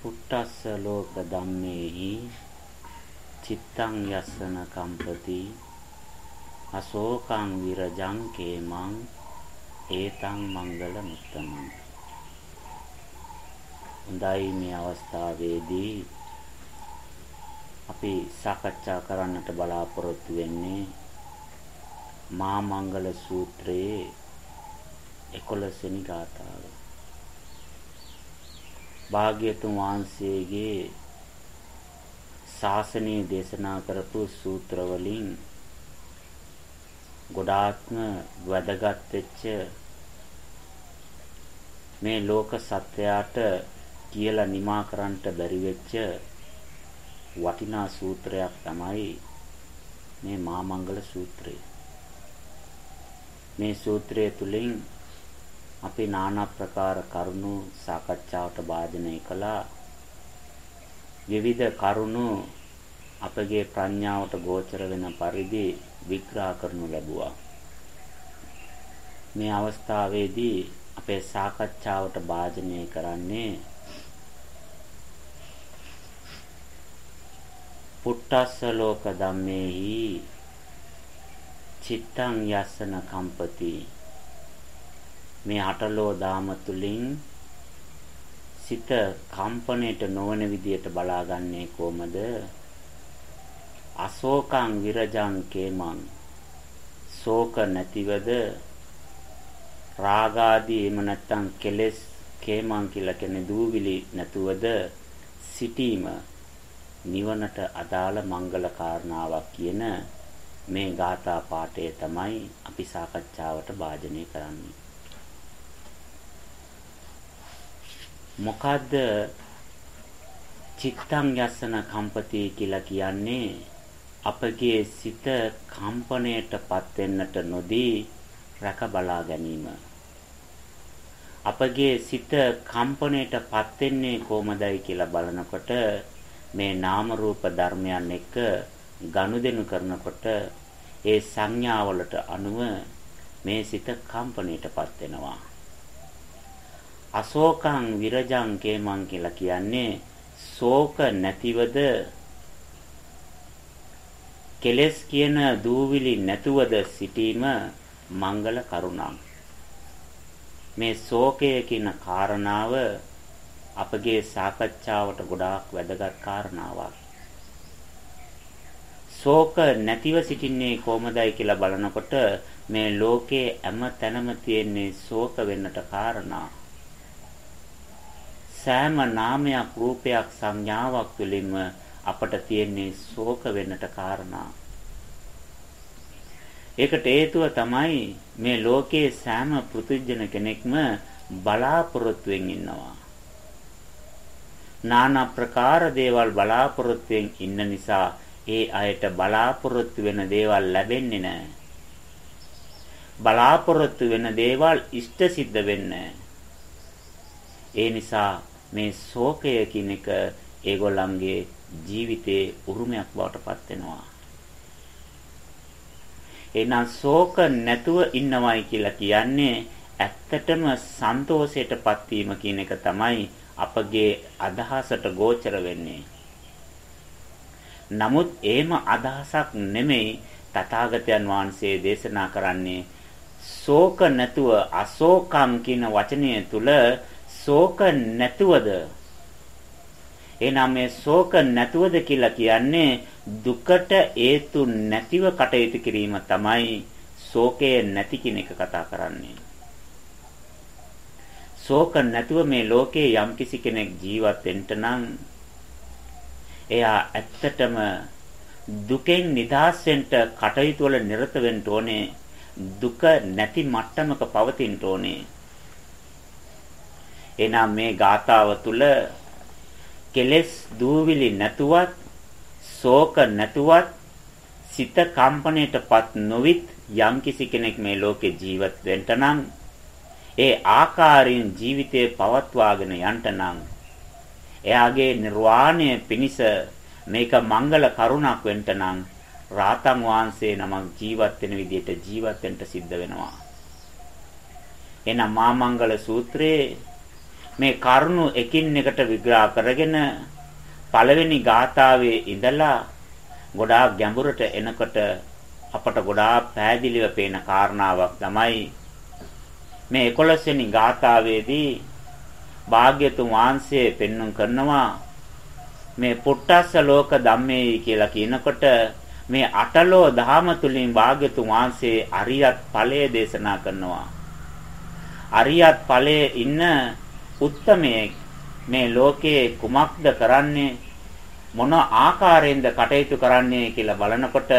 පුට්ටස්ස ලෝක ධම්මේහි චිත්තං යස්සන කම්පති අශෝකං විරජං කේමං ඒතං මංගල මුත්තමං හොඳයි මේ අවස්ථාවේදී අපි සාකච්ඡා කරන්නට බලාපොරොත්තු වෙන්නේ මා මංගල සූත්‍රයේ 11 වෙනි ගාථාව. භාග්‍යතුන් වහන්සේගේ ශාසනයේ දේශනා කරපු සූත්‍ර වලින් ගොඩාක්ම වැදගත් වෙච්ච මේ ලෝක සත්‍යයට කියලා නිමා කරන්නට බැරි වෙච්ච වටිනා සූත්‍රයක් තමයි මේ මා මංගල සූත්‍රය. මේ සූත්‍රය තුලින් අපි নানা ප්‍රකාර කරුණු සාකච්ඡාවට භාජනය කළා. විවිධ කරුණු අපගේ ප්‍රඥාවට ගෝචර වෙන පරිදි විග්‍රහ කරනු ලැබුවා. මේ අවස්ථාවේදී අපේ සාකච්ඡාවට භාජනය කරන්නේ පුට්ටස්ස ලෝක ධම්මේහි චිත්තං යස්සන කම්පති මේ හටලෝ දාම තුලින් සිත කම්පණයට නොවන විදියට බලාගන්නේ කොහමද? අශෝකං විරජං කේමං. ශෝක නැතිවද? රාගාදී එහෙම නැත්නම් කෙලෙස් කේමං කියලා කියන්නේ දූවිලි නැතුවද? සිටීම නිවනට අදාළ මංගල කාරණාවක් කියන මේ ගාථා පාඨය තමයි අපි සාකච්ඡාවට භාජනය කරන්නේ. මොකද්ද චිත්තං යස්සන කම්පති කියලා කියන්නේ අපගේ සිත කම්පණයටපත් වෙන්නට නොදී රැක බලා ගැනීම. අපගේ සිත කම්පණයටපත් වෙන්නේ කොහොමදයි කියලා බලනකොට මේ නාම රූප ධර්මයන් එක්ක ගනුදෙනු කරනකොට ඒ සංඥාවලට අනුව මේ සිත කම්පණයටපත් වෙනවා. අශෝකං විරජං කේමං කියලා කියන්නේ ශෝක නැතිවද කෙලස් කියන දූවිලි නැතුවද සිටීම මංගල කරුණා මේ ශෝකය කියන කාරණාව අපගේ සාකච්ඡාවට ගොඩාක් වැදගත් කාරණාවක්. ශෝක නැතිව සිටින්නේ කොහොමදයි කියලා බලනකොට මේ ලෝකේ හැම තැනම තියෙන්නේ ශෝක වෙන්නට කාරණා. සෑම නාමයක් රූපයක් සංඥාවක් තුළින්ම අපට තියෙන්නේ ශෝක වෙන්නට කාරණා. ඒකට හේතුව තමයි මේ ලෝකයේ සෑම පෘථුජන කෙනෙක්ම බලාපොරොත්තුෙන් ඉන්නවා. নানা ප්‍රකාර දේවල් බලාපොරොත්තුෙන් ඉන්න නිසා ඒ අයට බලාපොරොත්තු වෙන දේවල් ලැබෙන්නේ නැහැ. බලාපොරොත්තු වෙන දේවල් ඉෂ්ට සිද්ධ වෙන්නේ ඒ නිසා මේ ශෝකය කියන එක ඒගොල්ලන්ගේ ජීවිතේ උරුමයක් බවට පත් වෙනවා. එහෙනම් ශෝක නැතුව ඉන්නවයි කියලා කියන්නේ ඇත්තටම සන්තෝෂයටපත් වීම කියන එක තමයි අපගේ අදහසට ගෝචර වෙන්නේ. නමුත් එහෙම අදහසක් නෙමෙයි තථාගතයන් වහන්සේ දේශනා කරන්නේ ශෝක නැතුව අශෝකම් කියන වචනය තුල ශෝක නැතුවද? එනනම් මේ ශෝක නැතුවද කියලා කියන්නේ දුකට හේතු නැතිව කටයුතු කිරීම තමයි ශෝකය නැති කියන එක කතා කරන්නේ. ශෝක නැතුව මේ ලෝකේ යම්කිසි කෙනෙක් ජීවත් වෙන්න නම් එයා ඇත්තටම දුකෙන් නිදහස් වෙන්න කටයුතු වල නිරත වෙන්න ඕනේ දුක නැති මට්ටමක පවතින්න ඕනේ. එනම් මේ ගාතාව තුල කෙලෙස් දූවිලි නැතුවත් ශෝක නැතුවත් සිත කම්පණයටපත් නොවිත් යම්කිසි කෙනෙක් මේ ලෝකේ ජීවත් වෙන්න නම් ඒ ආකාරයෙන් ජීවිතය පවත්වාගෙන යන්න නම් එයාගේ නිර්වාණය පිණිස මේක මංගල කරුණක් වෙන්න නම් රාතන් වහන්සේ නමක් ජීවත් වෙන විදිහට ජීවත් වෙන්න සිද්ධ වෙනවා. එහෙනම් මා මංගල සූත්‍රයේ මේ කරුණු එකින් එකට විග්‍රහ කරගෙන පළවෙනි ගාථාවේ ඉඳලා ගොඩාක් ගැඹුරට එනකොට අපට ගොඩාක් පැහැදිලිව පේන කාරණාවක් තමයි මේ 11 වෙනි ගාථාවේදී භාග්‍යතුන් වහන්සේ පෙන්눔 කරනවා මේ පුට්ටස්ස ලෝක ධම්මේ කියලා කියනකොට මේ අටලෝ දහම තුලින් භාග්‍යතුන් වහන්සේ අරියත් ඵලය දේශනා කරනවා. අරියත් ඵලයේ ඉන්න උත්තමයේ මේ ලෝකයේ කුමක්ද කරන්නේ මොන ආකාරයෙන්ද කටයුතු කරන්නේ කියලා බලනකොට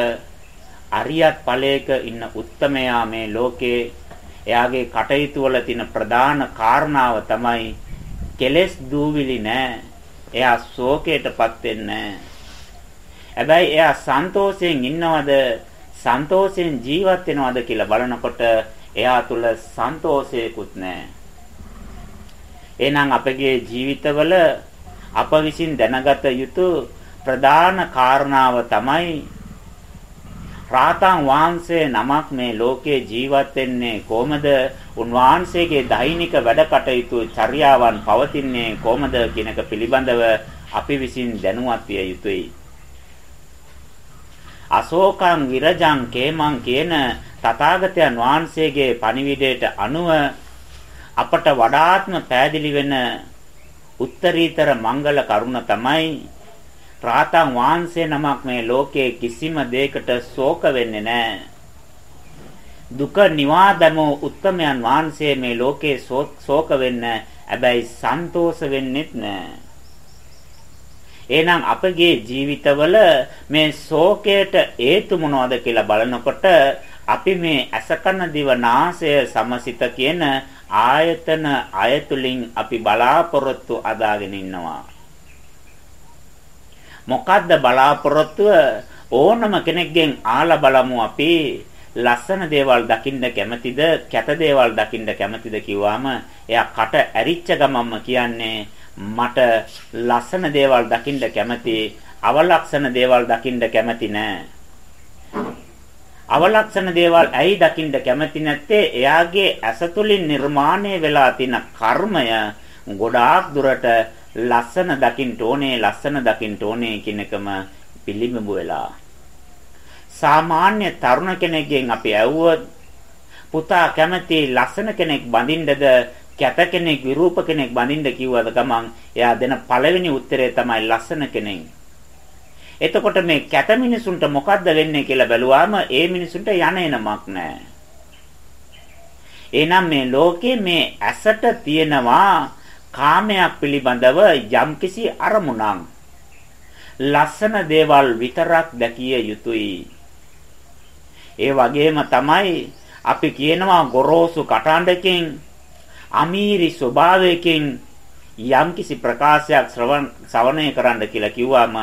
අරියත් ඵලයක ඉන්න උත්තමයා මේ ලෝකේ එයාගේ කටයුතු වල තියෙන ප්‍රධාන කාරණාව තමයි කෙලෙස් දූවිලි නෑ. එයා ශෝකයටපත් වෙන්නේ හැබැයි එයා සන්තෝෂයෙන් ඉන්නවද සන්තෝෂයෙන් ජීවත් වෙනවද කියලා බලනකොට එයා තුල සන්තෝෂයකුත් නැහැ. එහෙනම් අපගේ ජීවිතවල අප විසින් දැනගත යුතු ප්‍රධාන කාරණාව තමයි රාතන් වහන්සේ නමක් මේ ලෝකේ ජීවත් වෙන්නේ කොහමද? උන්වහන්සේගේ දෛනික වැඩ කටයුතු චර්යාවන් පවතින්නේ කොහමද කියන එක පිළිබඳව අපි විසින් දැනුවත් විය යුතුයි. අශෝකං විරජං කේමං කියන තථාගතයන් වහන්සේගේ පණිවිඩයට අනුව අපට වඩාත්ම පෑදිලි වෙන උත්තරීතර මංගල කරුණ තමයි රාතන් වහන්සේ නමක් මේ ලෝකයේ කිසිම දෙයකට ශෝක වෙන්නේ නැහැ. දුක නිවා දමෝ උත්තමයන් වහන්සේ මේ ලෝකේ ශෝක වෙන්න හැබැයි සන්තෝෂ වෙන්නෙත් නැහැ. එහෙනම් අපගේ ජීවිතවල මේ ශෝකයට හේතු මොනවද කියලා බලනකොට අපි මේ අසකන දිව නාසය සමසිත කියන ආයතන අයතුලින් අපි බලාපොරොත්තු අදාගෙන ඉන්නවා. මොකද්ද බලාපොරොත්තුව? ඕනම කෙනෙක්ගෙන් ආලා බලමු අපි. ලස්සන දේවල් දකින්න කැමතිද? කැත දේවල් දකින්න කැමතිද කිව්වම එයා කට ඇරිච්ච ගමම්ම කියන්නේ මට ලස්සන දේවල් දකින්න කැමති අවලක්ෂණ දේවල් දකින්න කැමති නෑ. අවලක්ෂණ දේවල් ඇයි දකින්න කැමති නැත්තේ? එයාගේ ඇසතුලින් නිර්මාණය වෙලා තියෙන කර්මය ගොඩාක් දුරට ලස්සන දකින්න ඕනේ ලස්සන දකින්න ඕනේ කියන එකම පිළිඹු වෙලා. සාමාන්‍ය තරුණ කෙනෙක්ගෙන් අපි ඇහුවොත් පුතා කැමති ලස්සන කෙනෙක් බඳින්නද කැත කෙනෙක් විරූප කෙනෙක් බඳින්න කිව්වද ගමන් එයා දෙන පළවෙනි උත්තරය තමයි ලස්සන කෙනෙක්. එතකොට මේ කැත මිනිසුන්ට මොකද්ද වෙන්නේ කියලා බැලුවාම ඒ මිනිසුන්ට යන එනමක් නැහැ. එහෙනම් මේ ලෝකේ මේ ඇසට තියෙනවා කාමයක් පිළිබඳව යම්කිසි අරමුණක්. ලස්සන දේවල් විතරක් දැකිය යුතුයි. ඒ වගේම තමයි අපි කියනවා ගොරෝසු කටහඬකින් අමීරි ස්වභාවයකින් යම්කිසි ප්‍රකාශයක් ශ්‍රවණය කරන්න කියලා කිව්වම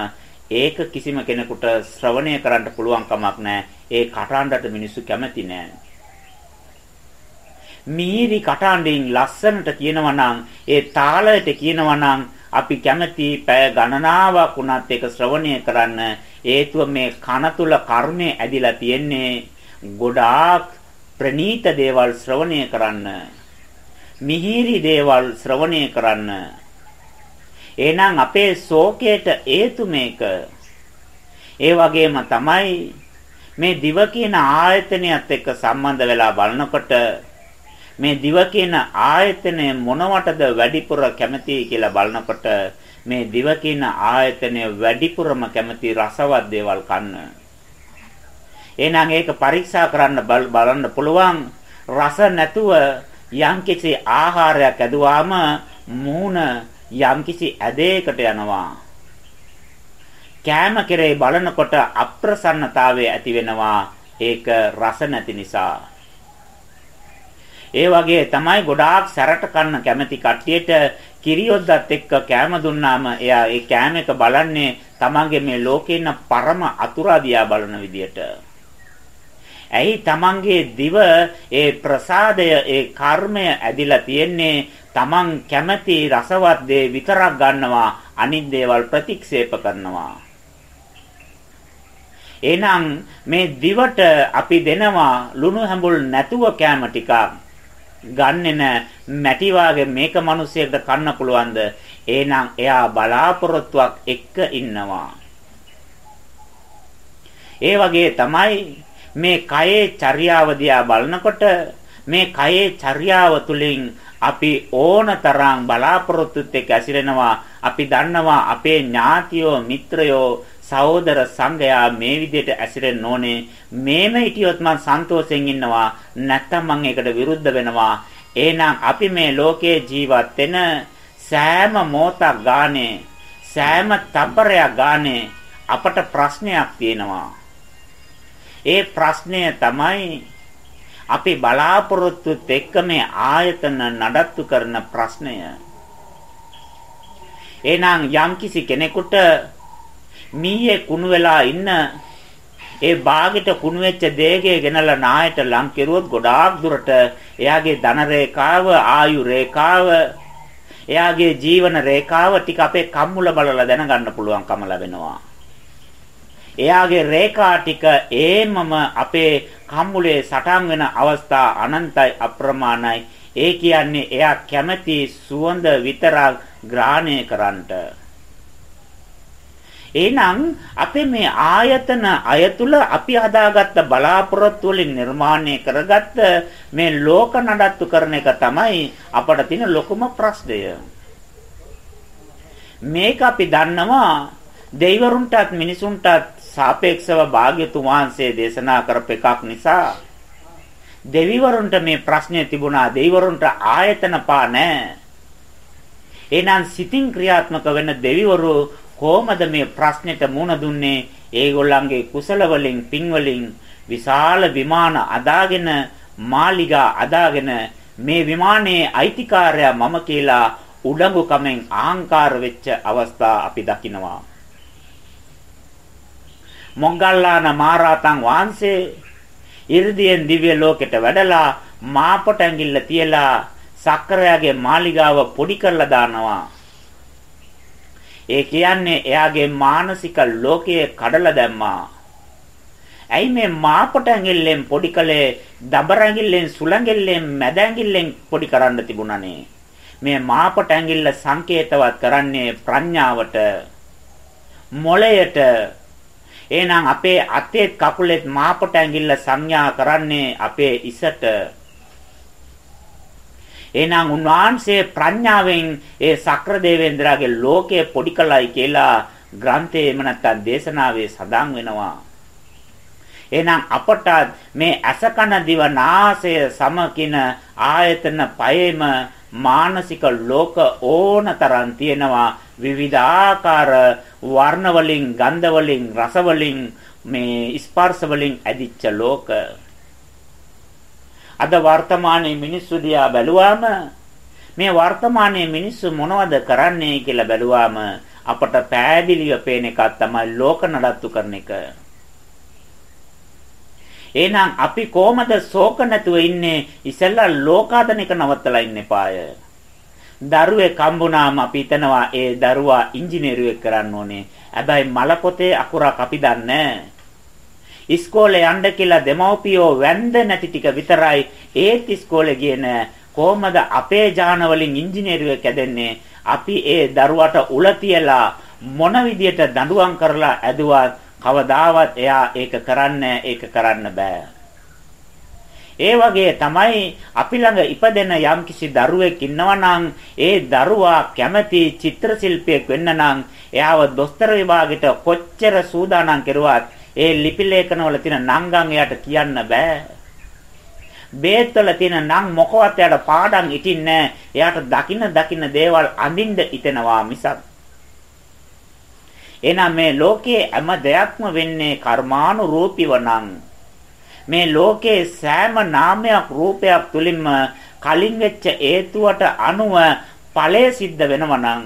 ඒක කිසිම කෙනෙකුට ශ්‍රවණය කරන්න පුළුවන් කමක් නැහැ. ඒ කටහඬට මිනිස්සු කැමති නැහැ. මීරි කටහඬින් ලස්සනට කියනවා නම් ඒ තාලයට කියනවා නම් අපි කැමති පැය ගණනාවක් වුණත් ඒක ශ්‍රවණය කරන්න හේතුව මේ කන තුල කර්මය ඇදිලා තියෙන්නේ ගොඩාක් ප්‍රනීත දේවල් ශ්‍රවණය කරන්න මිහිරි දේවල් ශ්‍රවණය කරන්න එහෙනම් අපේ ශෝකයට හේතු මේක. ඒ වගේම තමයි මේ දිව කියන ආයතනයත් එක්ක සම්බන්ධ වෙලා බලනකොට මේ දිව කියන ආයතනය මොනවටද වැඩිපුර කැමති කියලා බලනකොට මේ දිව කියන ආයතනය වැඩිපුරම කැමති රසවත් දේවල් කන්න. එහෙනම් ඒක පරීක්ෂා කරන්න බලන්න පුළුවන් රස නැතුව යම්කිසි ආහාරයක් ඇදුවාම මූණ යම්කිසි ඇදයකට යනවා. කෑම කෙරේ බලනකොට අප්‍රසන්නතාවය ඇති වෙනවා. ඒක රස නැති නිසා. ඒ වගේ තමයි ගොඩාක් සැරට කන්න කැමති කට්ටියට කිරියොද්දත් එක්ක කෑම දුන්නාම එයා ඒ කෑම එක බලන්නේ තමන්ගේ මේ ලෝකේ ඉන්න පරම අතුරා දිහා බලන විදියට. ඇයි තමන්ගේ දිව ඒ ප්‍රසාදය ඒ කර්මය ඇදිලා තියෙන්නේ තමන් කැමති රසවත් දේ විතරක් ගන්නවා අනිත් දේවල් ප්‍රතික්ෂේප කරනවා. එහෙනම් මේ දිවට අපි දෙනවා ලුණු හැඹුල් නැතුව කෑම ටිකක්. ගන්නෙ නෑ. මැටි වාගේ මේක මිනිස්සෙක්ට කන්න පුළුවන්ද? එහෙනම් එයා බලාපොරොත්තුවක් එක්ක ඉන්නවා. ඒ වගේ තමයි මේ කයේ චර්යාව දිහා බලනකොට මේ කයේ චර්යාව තුලින් අපි ඕනතරම් බලාපොරොත්තුත් එක්ක ඇසිරෙනවා අපි දන්නවා අපේ ඥාතියෝ මිත්‍රයෝ සහෝදර සංඝයා මේ විදිහට ඇසිරෙන්න ඕනේ. මේම හිටියොත් මං සන්තෝෂෙන් ඉන්නවා. නැත්තම් මං ඒකට විරුද්ධ වෙනවා. එහෙනම් අපි මේ ලෝකයේ ජීවත් වෙන සෑම මොහොතක් ගානේ සෑම තප්පරයක් ගානේ අපට ප්‍රශ්නයක් තියෙනවා. ඒ ප්‍රශ්නය තමයි අපි බලාපොරොත්තුත් එක්ක මේ ආයතන නඩත්තු කරන ප්‍රශ්නය. එහෙනම් යම්කිසි කෙනෙකුට මීයේ කුණු වෙලා ඉන්න ඒ බාගෙට කුණු වෙච්ච දෙයගේ ගෙනලා නායට ලං කෙරුවොත් ගොඩාක් දුරට එයාගේ ධන රේඛාව ආයු රේඛාව එයාගේ ජීවන රේඛාව ටික අපේ කම්මුල බලලා දැනගන්න පුළුවන්කම ලැබෙනවා. එයාගේ රේඛා ටික ඒමම අපේ කම්මුලේ සටන් වෙන අවස්ථා අනන්තයි අප්‍රමාණයි. ඒ කියන්නේ එයා කැමැති සුවඳ විතරක් ග්‍රහණය කරන්නට. එහෙනම් අපේ මේ ආයතන අයතුල අපි හදාගත්ත බලාපොරොත්තු වලින් නිර්මාණය කරගත්ත මේ ලෝක නඩත්තු කරන එක තමයි අපට තියෙන ලොකුම ප්‍රශ්නය. මේක අපි දන්නවා දෙවිවරුන්ටත් මිනිසුන්ටත් සාපේක්ෂව භාග්‍යතුන් වහන්සේ දේශනා කරප එකක් නිසා දෙවිවරුන්ට මේ ප්‍රශ්නේ තිබුණා දෙවිවරුන්ට ආයතන පා නැහැ. එහෙනම් සිතින් ක්‍රියාත්මක වෙන දෙවිවරු කොහොමද මේ ප්‍රශ්නෙට මුහුණ දුන්නේ? ඒගොල්ලන්ගේ කුසල වලින් පින් වලින් විශාල විමාන අදාගෙන මාලිගා අදාගෙන මේ විමානයේ අයිතිකාරයා මම කියලා උඩඟු කමෙන් ආහංකාර වෙච්ච අවස්ථා අපි දකිනවා. මොග්ගල්ලාන මහරහතන් වහන්සේ 이르දියෙන් දිව්‍ය ලෝකෙට වැඩලා මාපට ඇඟිල්ල තියලා සක්‍රයාගේ මාලිගාව පොඩි කරලා දානවා. ඒ කියන්නේ එයාගේ මානසික ලෝකයේ කඩලා දැම්මා. ඇයි මේ මාපට ඇඟිල්ලෙන් පොඩි කලේ දබර ඇඟිල්ලෙන් සුල ඇඟිල්ලෙන් මැද ඇඟිල්ලෙන් පොඩි කරන්න තිබුණානේ. මේ මාපට ඇඟිල්ල සංකේතවත් කරන්නේ ප්‍රඥාවට මොළයට එහෙනම් අපේ අතේ කකුලෙත් මාපට ඇඟිල්ල සංඥා කරන්නේ අපේ ඉසට එහෙනම් උන්වහන්සේ ප්‍රඥාවෙන් ඒ සක්‍ර දේවේන්ද්‍රයාගේ ලෝකය පොඩි කළයි කියලා ග්‍රන්ථයේ එහෙම නැත්නම් දේශනාවේ සඳහන් වෙනවා. එහෙනම් අපට මේ අසකන දිව නාසය සමකින ආයතන පයේම මානසික ලෝක ඕනතරම් තියෙනවා විවිධාකාර වර්ණ වලින් ගන්ධ වලින් රස වලින් මේ ස්පර්ශ වලින් ඇදිච්ච ලෝක අද වර්තමානයේ මිනිස්සු දිහා බැලුවාම මේ වර්තමානයේ මිනිස්සු මොනවද කරන්නේ කියලා බැලුවාම අපට පෑදිලිව පේන එකක් තමයි ලෝක නඩත්තු කරන එක. එහෙනම් අපි කොහමද ශෝක නැතුව ඉන්නේ? ඉස්සෙල්ලා ලෝකාදන එක නවත්තලා ඉන්න එපාය. දරුවෙක් හම්බුනාම අපි හිතනවා ඒ දරුවා ඉංජිනේරුවෙක් කරන්න ඕනේ. හැබැයි මල පොතේ අකුරක් අපි දන්නේ නැහැ. ඉස්කෝලේ යන්න කියලා දෙමව්පියෝ වැන්ද නැති ටික විතරයි ඒත් ඉස්කෝලේ ගියේ නෑ කොහමද අපේ ජාන වලින් ඉංජිනේරුවෙක් හැදෙන්නේ අපි ඒ දරුවට උල තියලා මොන විදියට දඬුවම් කරලා ඇදුවත් කවදාවත් එයා ඒක කරන්නේ ඒක කරන්න බෑ ඒ වගේ තමයි අපි ළඟ ඉපදෙන යම්කිසි දරුවෙක් ඉන්නවා ඒ දරුවා කැමති චිත්‍ර ශිල්පියෙක් වෙන්න නම් එයාව දොස්තර විභාගෙට කොච්චර සූදානම් කරුවත් ඒ ලිපි ලේඛන වල තියෙන නංගන් එයාට කියන්න බෑ. බේත් වල තියෙන නම් මොකවත් එයාට පාඩම් ඉටින්නේ එයාට දකින්න දකින්න දේවල් අඳින්න ඉතෙනවා මිසක්. එහෙනම් මේ ලෝකයේ හැම දෙයක්ම වෙන්නේ කර්මානුරූපීව නම් මේ ලෝකේ සෑම නාමයක් රූපයක් තුලින්ම කලින් වෙච්ච හේතුවට අනුව ඵලය සිද්ධ වෙනවා නම්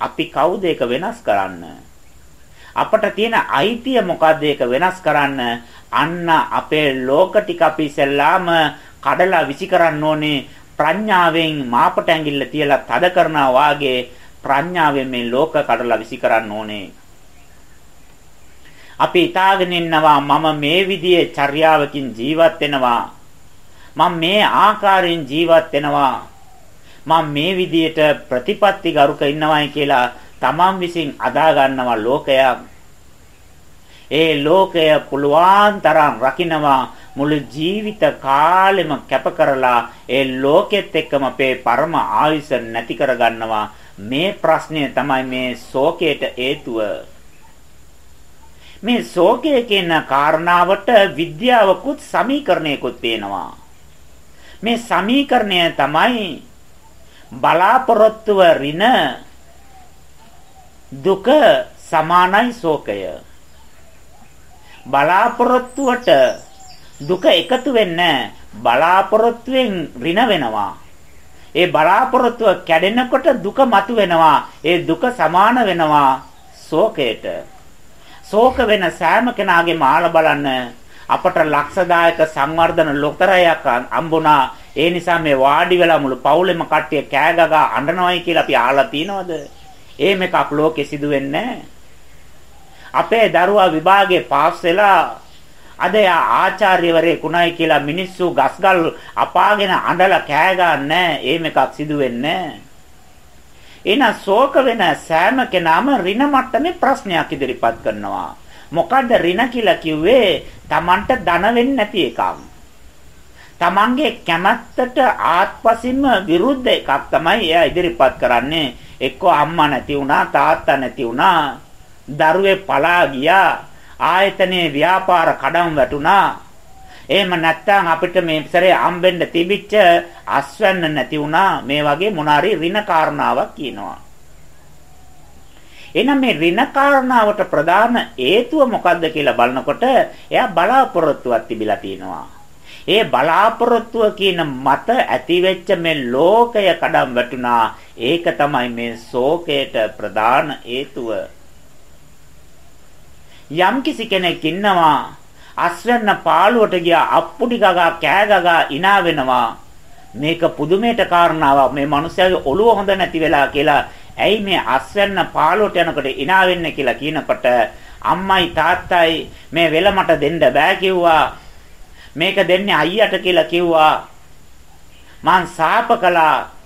අපි කවුද ඒක වෙනස් කරන්න? අපට තියෙන අයිතිය මොකද්ද ඒක වෙනස් කරන්න? අන්න අපේ ලෝක ටික අපි ඉස්සෙල්ලාම කඩලා විසි කරන්න ඕනේ ප්‍රඥාවෙන් මාපට ඇඟිල්ල තියලා තද කරනවා වාගේ ප්‍රඥාවෙන් මේ ලෝක කඩලා විසි කරන්න ඕනේ. අපි හිතාගෙන ඉන්නවා මම මේ විදිහේ චර්යාවකින් ජීවත් වෙනවා. මම මේ ආකාරයෙන් ජීවත් වෙනවා. මම මේ විදිහට ප්‍රතිපත්ති ගරුක ඉන්නවයි කියලා තමන් විසින් අදා ගන්නවා ලෝකයක්. ඒ ලෝකය පුළුවන් තරම් රකින්නවා මුළු ජීවිත කාලෙම කැප කරලා ඒ ලෝකෙත් එක්කම අපේ පරම ආයුෂ නැති කර ගන්නවා මේ ප්‍රශ්නය තමයි මේ ශෝකයට හේතුව මේ ශෝකය කියන කාරණාවට විද්‍යාවකුත් සමීකරණයකුත් පේනවා මේ සමීකරණය තමයි බලාපොරොත්තුව රින දුක සමානයි ශෝකය බලාපොරොත්තුවට දුක එකතු වෙන්නේ බලාපොරොත්තුෙන් ඍණ වෙනවා. ඒ බලාපොරොත්තුව කැඩෙනකොට දුක මතු වෙනවා. ඒ දුක සමාන වෙනවා ශෝකයට. ශෝක වෙන සෑම කෙනාගේම මාල බලන්න අපට ලක්ෂදායක සංවර්ධන ලොතරයක් අම්බුණා. ඒ නිසා මේ වාඩි වෙලා මුළු පවුලෙම කට්ටිය කෑ ගගා අඬනවයි කියලා අපි අහලා තියනවද? එහෙම එකක් ලෝකෙ සිදු වෙන්නේ අපේ දරුවා විභාගේ පාස් වෙලා අද යා ආචාර්යවරයෙකුණයි කියලා මිනිස්සු ගස්ගල් අපාගෙන අඬලා කෑ ගන්නෑ. එහෙම එකක් සිදු වෙන්නේ එහෙනම් ශෝක වෙන සෑම කෙනාම ඍණ මට්ටමේ ප්‍රශ්නයක් ඉදිරිපත් කරනවා. මොකද්ද ඍණ කියලා කිව්වේ? Tamanට ධන වෙන්නේ නැති එකක්. Tamanගේ කැමැත්තට ආත්පසින්ම විරුද්ධ එකක් තමයි එයා ඉදිරිපත් කරන්නේ. එක්ක අම්මා නැති වුණා, තාත්තා නැති වුණා, දරුවේ පලා ගියා. ආයතනයේ ව්‍යාපාර කඩම් වැටුණා. එහෙම නැත්නම් අපිට මේ සැරේ හම්බෙන්න තිබිච්ච අස්වැන්න නැති වුණා. මේ වගේ මොනාරි ඍණ කාරණාවක් කියනවා. එහෙනම් මේ ඍණ කාරණාවට ප්‍රධාන හේතුව මොකද්ද කියලා බලනකොට එයා බලාපොරොත්තුවක් තිබිලා තියෙනවා. ඒ බලාපොරොත්තුව කියන මත ඇතිවෙච්ච මේ ලෝකය කඩම් වැටුණා. ඒක තමයි මේ ශෝකයට ප්‍රධාන හේතුව. යම්කිසි කෙනෙක් ඉන්නවා අස්වැන්න පාළුවට ගියා අප්පුඩි ගගා කෑ ගගා ඉනා වෙනවා. මේක පුදුමයට කාරණාවක්. මේ මිනිස්යාගේ ඔළුව හොඳ නැති වෙලා කියලා. ඇයි මේ අස්වැන්න පාළුවට යනකොට ඉනා වෙන්නේ කියලා කියනකොට අම්මයි තාත්තයි මේ වෙල මට දෙන්න බෑ කිව්වා. මේක දෙන්නේ අයියට කියලා කිව්වා. මං සාප කළා.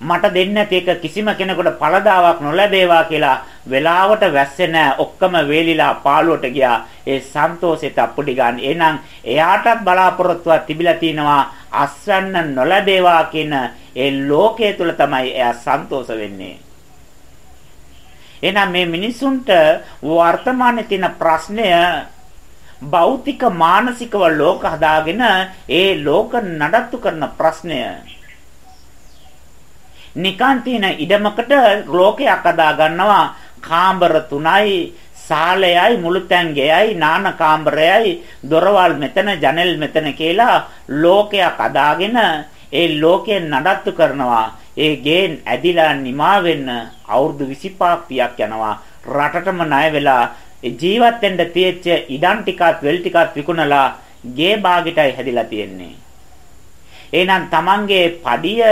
මට දෙන්නේ නැති එක කිසිම කෙනෙකුට පළදාවක් නොලැබේවා කියලා වෙලාවට වැස්සේ නැහැ ඔක්කොම වේලිලා පාළුවට ගියා. ඒ සන්තෝෂෙට අපුඩි ගන්න. එහෙනම් එයාටත් බලාපොරොත්තුවක් තිබිලා තිනවා අස්වැන්න නොලැබේවා කියන ඒ ලෝකයේ තුල තමයි එයා සන්තෝෂ වෙන්නේ. එහෙනම් මේ මිනිසුන්ට වර්තමානයේ තියෙන ප්‍රශ්නය භෞතික මානසිකව ලෝක හදාගෙන ඒ ලෝක නඩත්තු කරන ප්‍රශ්නය. නිකන් තියෙන ඉඩමකට ලෝකයක් අදා ගන්නවා. කාමර තුනයි සාලයයි මුළුතැන්ගෙයයි නාන කාමරයයි දොරවල් මෙතන ජනෙල් මෙතන කියලා ලෝකයක් අදාගෙන ඒ ලෝකයෙන් නඩත්තු කරනවා. ඒ ගේන් ඇදිලා නිමා වෙන්න අවුරුදු 25ක් පියක් යනවා. රටටම ණය වෙලා ජීවත් වෙන්න තියෙච්ච ඉඩම් ටිකත් වෙල් ටිකත් විකුණලා ගේ බාගෙටයි හැදිලා තියෙන්නේ. එහෙනම් තමන්ගේ පඩිය,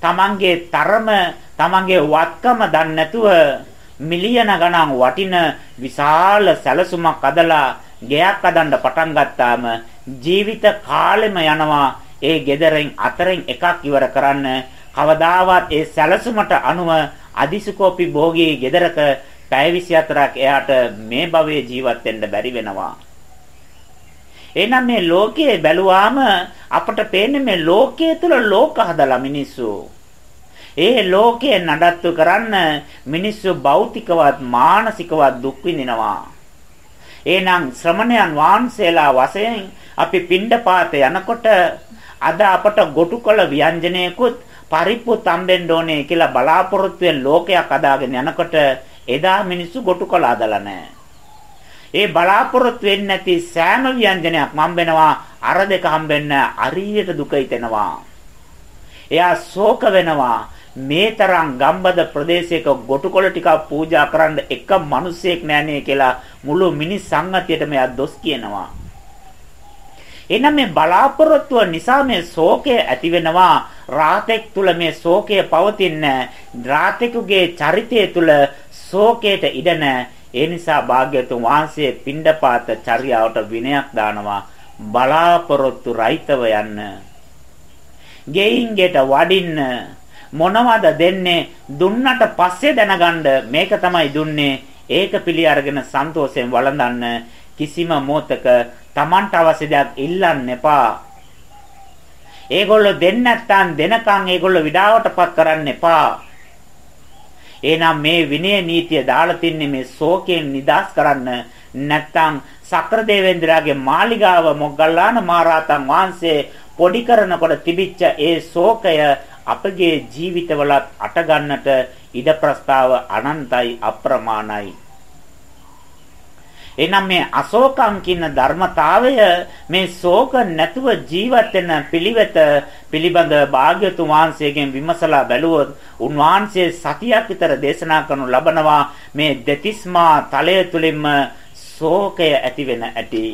තමන්ගේ තරම, තමන්ගේ වත්කම දන්නේ නැතුව මිලියන ගණන් වටින විශාල සැලසුමක් අදලා ගෙයක් අදන්න පටන් ගත්තාම ජීවිත කාලෙම යනවා. ඒ gederin අතරින් එකක් ඉවර කරන්න. කවදාවත් ඒ සැලසුමට අනුව අදිසුකෝපි භෝගී gederක පැය 24ක් එයාට මේ භවයේ ජීවත් වෙන්න බැරි වෙනවා. එහෙනම් මේ ලෝකයේ බැලුවාම අපට පේන්නේ මේ ලෝකයේ තුල ලෝක හදලා මිනිස්සු. ඒ ලෝකයේ නඩත්තු කරන්න මිනිස්සු භෞතිකවත් මානසිකවත් දුක් විඳිනවා. එහෙනම් ශ්‍රමණයන් වහන්සේලා වශයෙන් අපි පිණ්ඩපාත යනකොට අද අපට ගොටු කළ ව්‍යංජනයකුත් පරිප්පුත් හම්බෙන්න ඕනේ කියලා බලාපොරොත්තු වෙන ලෝකයක් අදාගෙන යනකොට එදා මිනිස්සු ගොටු කළ අදලා නැහැ. ඒ බලාපොරොත්තු වෙන්නේ නැති සෑම ව්‍යංජනයක් හම්බෙනවා අර දෙක හම්බෙන්න අරියට දුක හිතෙනවා. එයා ශෝක වෙනවා. මේ තරම් ගම්බද ප්‍රදේශයක ගොටුකොළ ටිකක් පූජා කරන්න එක මිනිසෙක් නැණේ කියලා මුළු මිනිස් සංගතියටම එයා දොස් කියනවා. එනම් මේ බලාපොරොත්තුව නිසා මේ ශෝකය ඇති වෙනවා රාතෙක් තුල මේ ශෝකය පවතින රාතෙකුගේ චරිතය තුල ශෝකයට ඉඩ ඒ නිසා භාග්‍යතුන් වහන්සේ පිණ්ඩපාත චර්යාවට විනයක් දානවා බලාපොරොත්තු රහිතව යන්න. ගෙයින් ගෙට වඩින්න මොනවද දෙන්නේ දුන්නට පස්සේ දැනගන්න මේක තමයි දුන්නේ ඒක පිළි අරගෙන සන්තෝෂයෙන් වළඳන්න කිසිම මොහතක Tamanට අවශ්‍ය දෙයක් ඉල්ලන්න එපා. ඒගොල්ලෝ දෙන්නේ නැත්නම් දෙනකන් ඒගොල්ලෝ විඩාවටපත් කරන්න එපා. එහෙනම් මේ විනය නීතිය දාලා තින්නේ මේ ශෝකයෙන් නිදහස් කරන්න. නැත්නම් සක්‍ර දේවේන්ද්‍රයාගේ මාලිගාව මොග්ගල්ලාන මහරහතන් වහන්සේ පොඩි කරනකොට තිබිච්ච ඒ ශෝකය අපගේ ජීවිතවලත් අට ගන්නට ඉඩ ප්‍රස්තාව අනන්තයි අප්‍රමාණයි. එහෙනම් මේ අශෝකං කියන ධර්මතාවය මේ ශෝක නැතුව ජීවත් වෙන පිළිවෙත පිළිබඳ භාග්‍යතුන් වහන්සේගෙන් විමසලා බැලුවොත් උන්වහන්සේ සතියක් විතර දේශනා කරනු ලබනවා මේ දෙතිස්මා තලය තුලින්ම ශෝකය ඇති වෙන ඇති.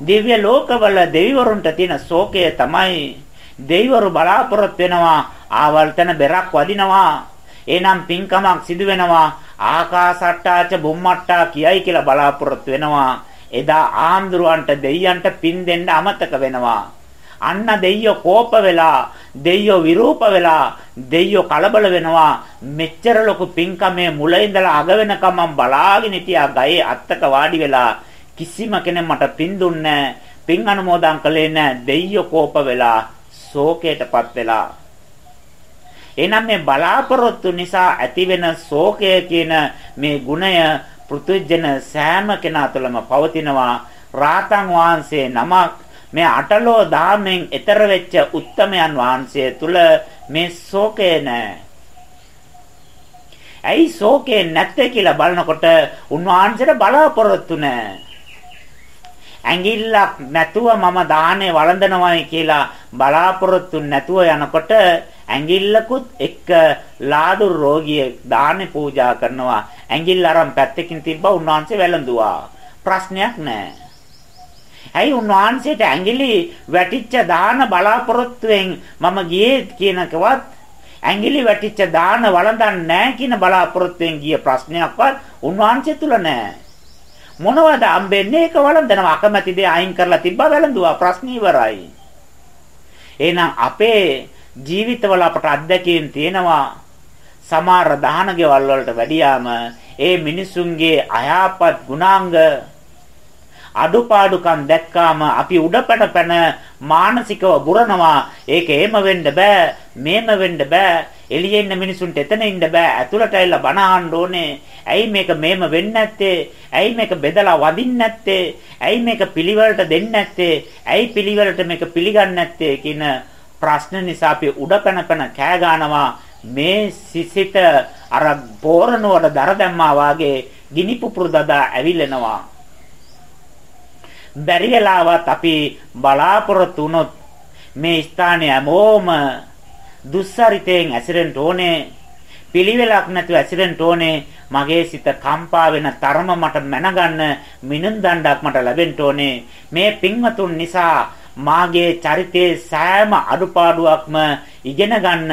දිව්‍ය ලෝකවල දෙවිවරුන්ට තියෙන ශෝකය තමයි දෙවිවරු බලාපොරොත්තු වෙනවා ආවල් තන බෙරක් වදිනවා එනම් පින්කමක් සිදු වෙනවා ආකාසට්ටාච බුම්මට්ටා කියයි කියලා බලාපොරොත්තු වෙනවා. එදා ආම්දුරවන්ට දෙයියන්ට පින් දෙන්න අමතක වෙනවා. අන්න දෙයියෝ කෝප වෙලා දෙයියෝ විරූප වෙලා දෙයියෝ කලබල වෙනවා. මෙච්චර ලොකු පින්කමේ මුල ඉඳලා අග වෙනකම් මම බලාගෙන හිටියා ගයේ අත්තක වාඩි වෙලා. කිසිම කෙනෙක් මට පින් දුන්නේ පින් අනුමෝදන් කළේ නැහැ. දෙයියෝ කෝප වෙලා ශෝකයටපත් වෙලා. එහෙනම් මේ බලාපොරොත්තු නිසා ඇතිවෙන ශෝකය කියන මේ ගුණය පෘථුජන සෑම කෙනා තුළම පවතිනවා රාතන් වහන්සේ නමක් මේ අටලෝ දාමෙන් ඈතර වෙච්ච උත්තමයන් වහන්සේ තුල මේ ශෝකය නැහැ. ඇයි ශෝකේ නැත්තේ කියලා බලනකොට උන්වහන්සේට බලාපොරොත්තු නැහැ. ඇඟිල්ලක් නැතුව මම දාහනේ වළඳනවායි කියලා බලාපොරොත්තු නැතුව යනකොට ඇඟිල්ලකුත් එක්ක ලාඩු රෝගියෙක් දානේ පූජා කරනවා. ඇඟිල්ල අරන් පැත්තකින් තිබ්බා උන්වහන්සේ වැළඳුවා. ප්‍රශ්නයක් නැහැ. ඇයි උන්වහන්සේට ඇඟිලි වැටිච්ච දාන බලාපොරොත්තුෙන් මම ගියේ කියනකවත් ඇඟිලි වැටිච්ච දාන වළඳන්නේ නැහැ කියන බලාපොරොත්තුෙන් ගිය ප්‍රශ්නයක්වත් උන්වහන්සේ තුල නැහැ. මොනවද හම්බෙන්නේ? ඒක වළඳනවා. අකමැති දේ අයින් කරලා තිබ්බා වැළඳුවා. ප්‍රශ්න ඉවරයි. එහෙනම් අපේ ජීවිතවල අපට අත්දැකීම් තියෙනවා. සමහර දහන ගෙවල් වලට වැඩියාම ඒ මිනිසුන්ගේ අයාපත් ගුණාංග අඩුපාඩුකම් දැක්කාම අපි උඩපැට පැන මානසිකව බුරනවා. ඒක එහෙම වෙන්න බෑ මේම වෙන්න බෑ. එළියේ ඉන්න මිනිසුන්ට එතන ඉන්න බෑ. ඇතුළට ඇවිල්ලා බණ අහන්න ඕනේ. ඇයි මේක මේම වෙන්නේ නැත්තේ? ඇයි මේක බෙදලා වදින්නේ නැත්තේ? ඇයි මේක පිළිවෙලට දෙන්නේ නැත්තේ? ඇයි පිළිවෙලට මේක පිළිගන්නේ නැත්තේ කියන ප්‍රශ්න නිසා අපි උඩ පැන පැන කෑ ගන්නවා මේ සිසිත අර පෝරණුවට දර දැම්මා වාගේ ගිනි පුපුරු දදා ඇවිලෙනවා බැරි වෙලාවත් අපි බලාපොරොත්තු වුණොත් මේ ස්ථානය හැමෝම දුස්සරිතෙන් ඇසිරෙන්න ඕනේ. පිළිවෙලක් නැතුව ඇසිරෙන්න ඕනේ. මගේ සිත කම්පා වෙන තරම මට මැනගන්න මිනුම් දණ්ඩක් මට ලැබෙන්න ඕනේ. මේ පින්වතුන් නිසා මාගේ චරිතයේ සෑම අඩුපාඩුවක්ම ඉගෙන ගන්න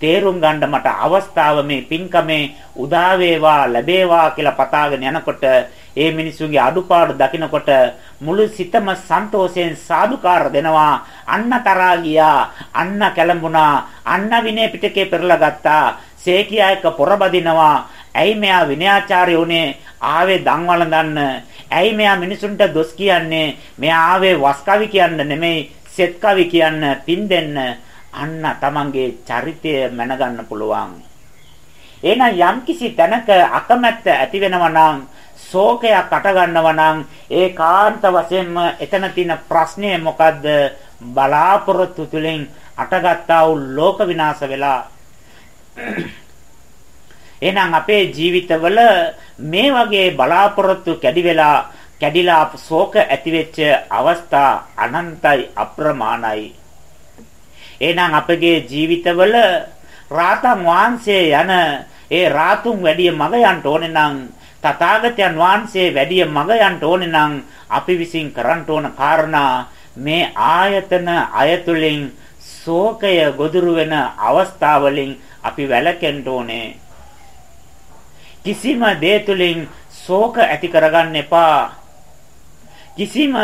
තේරුම් ගන්න මට අවස්ථාව මේ පින්කමේ උදා වේවා ලැබේවා කියලා පතාගෙන යනකොට ඒ මිනිසුන්ගේ අඩුපාඩු දකිනකොට මුළු සිතම සන්තෝෂයෙන් සාදුකාර දෙනවා. අන්න තරහා ගියා. අන්න කැළඹුණා. අන්න විනය පිටකේ පෙරලා ගත්තා. සේකියා එක පොරබදිනවා. ඇයි මෙයා විනයාචාර්ය උනේ ආවේ දන් වළඳන්න ඇයි මෙයා මිනිසුන්ට දොස් කියන්නේ? මෙයා ආවේ වස් කවි කියන්න නෙමෙයි, සෙත් කවි කියන්න, පින් දෙන්න. අන්න තමන්ගේ චරිතය මැනගන්න පුළුවන්. එහෙනම් යම්කිසි තැනක අකමැත්ත ඇති වෙනවා නම් ශෝකයක් අට ගන්නවා නම් ඒකාන්ත වශයෙන්ම එතන තියෙන ප්‍රශ්නේ මොකද්ද බලාපොරොත්තු තුලින් අටගත්තා වූ ලෝක විනාශ වෙලා එහෙනම් අපේ ජීවිතවල මේ වගේ බලාපොරොත්තු කැඩි වෙලා කැඩිලා ශෝක ඇතිවෙච්ච අවස්ථා අනන්තයි අප්‍රමාණයි. එහෙනම් අපගේ ජීවිතවල රාතන් වහන්සේ යන ඒ රාතුන් වැඩි මග යන්න ඕනේ නම් තථාගතයන් වහන්සේ වැඩි මග යන්න ඕනේ නම් අපි විසින් කරන්න ඕන කාරණා මේ ආයතන අයතුලින් ශෝකය ගොදුරු වෙන අවස්ථාවලින් අපි වැළකෙන්න ඕනේ. කිසිම දේ තුලින් ශෝක ඇති කරගන්න එපා. කිසිම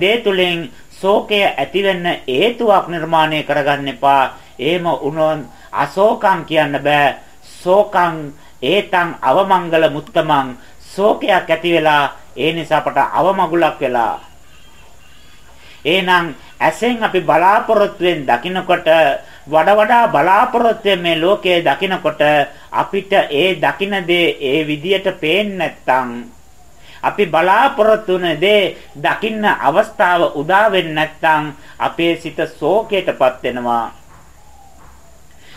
දේ තුලින් ශෝකය ඇති වෙන්න හේතුවක් නිර්මාණය කරගන්න එපා. එහෙම වුණොත් අශෝකං කියන්න බෑ. ශෝකං ඒතං අවමංගල මුත්තමං ශෝකයක් ඇති වෙලා ඒ නිසා අපට අවමගුලක් වෙලා. එහෙනම් ඇසෙන් අපි බලාපොරොත්තුෙන් දකිනකොට වඩා වඩා බලාපොරොත්තු මේ ලෝකයේ දකිනකොට අපිට ඒ දකින දේ ඒ විදියට පේන්නේ නැත්තම් අපි බලාපොරොත්තු වෙන දේ දකින්න අවස්ථාව උදා වෙන්නේ නැත්තම් අපේ සිත ශෝකයටපත් වෙනවා.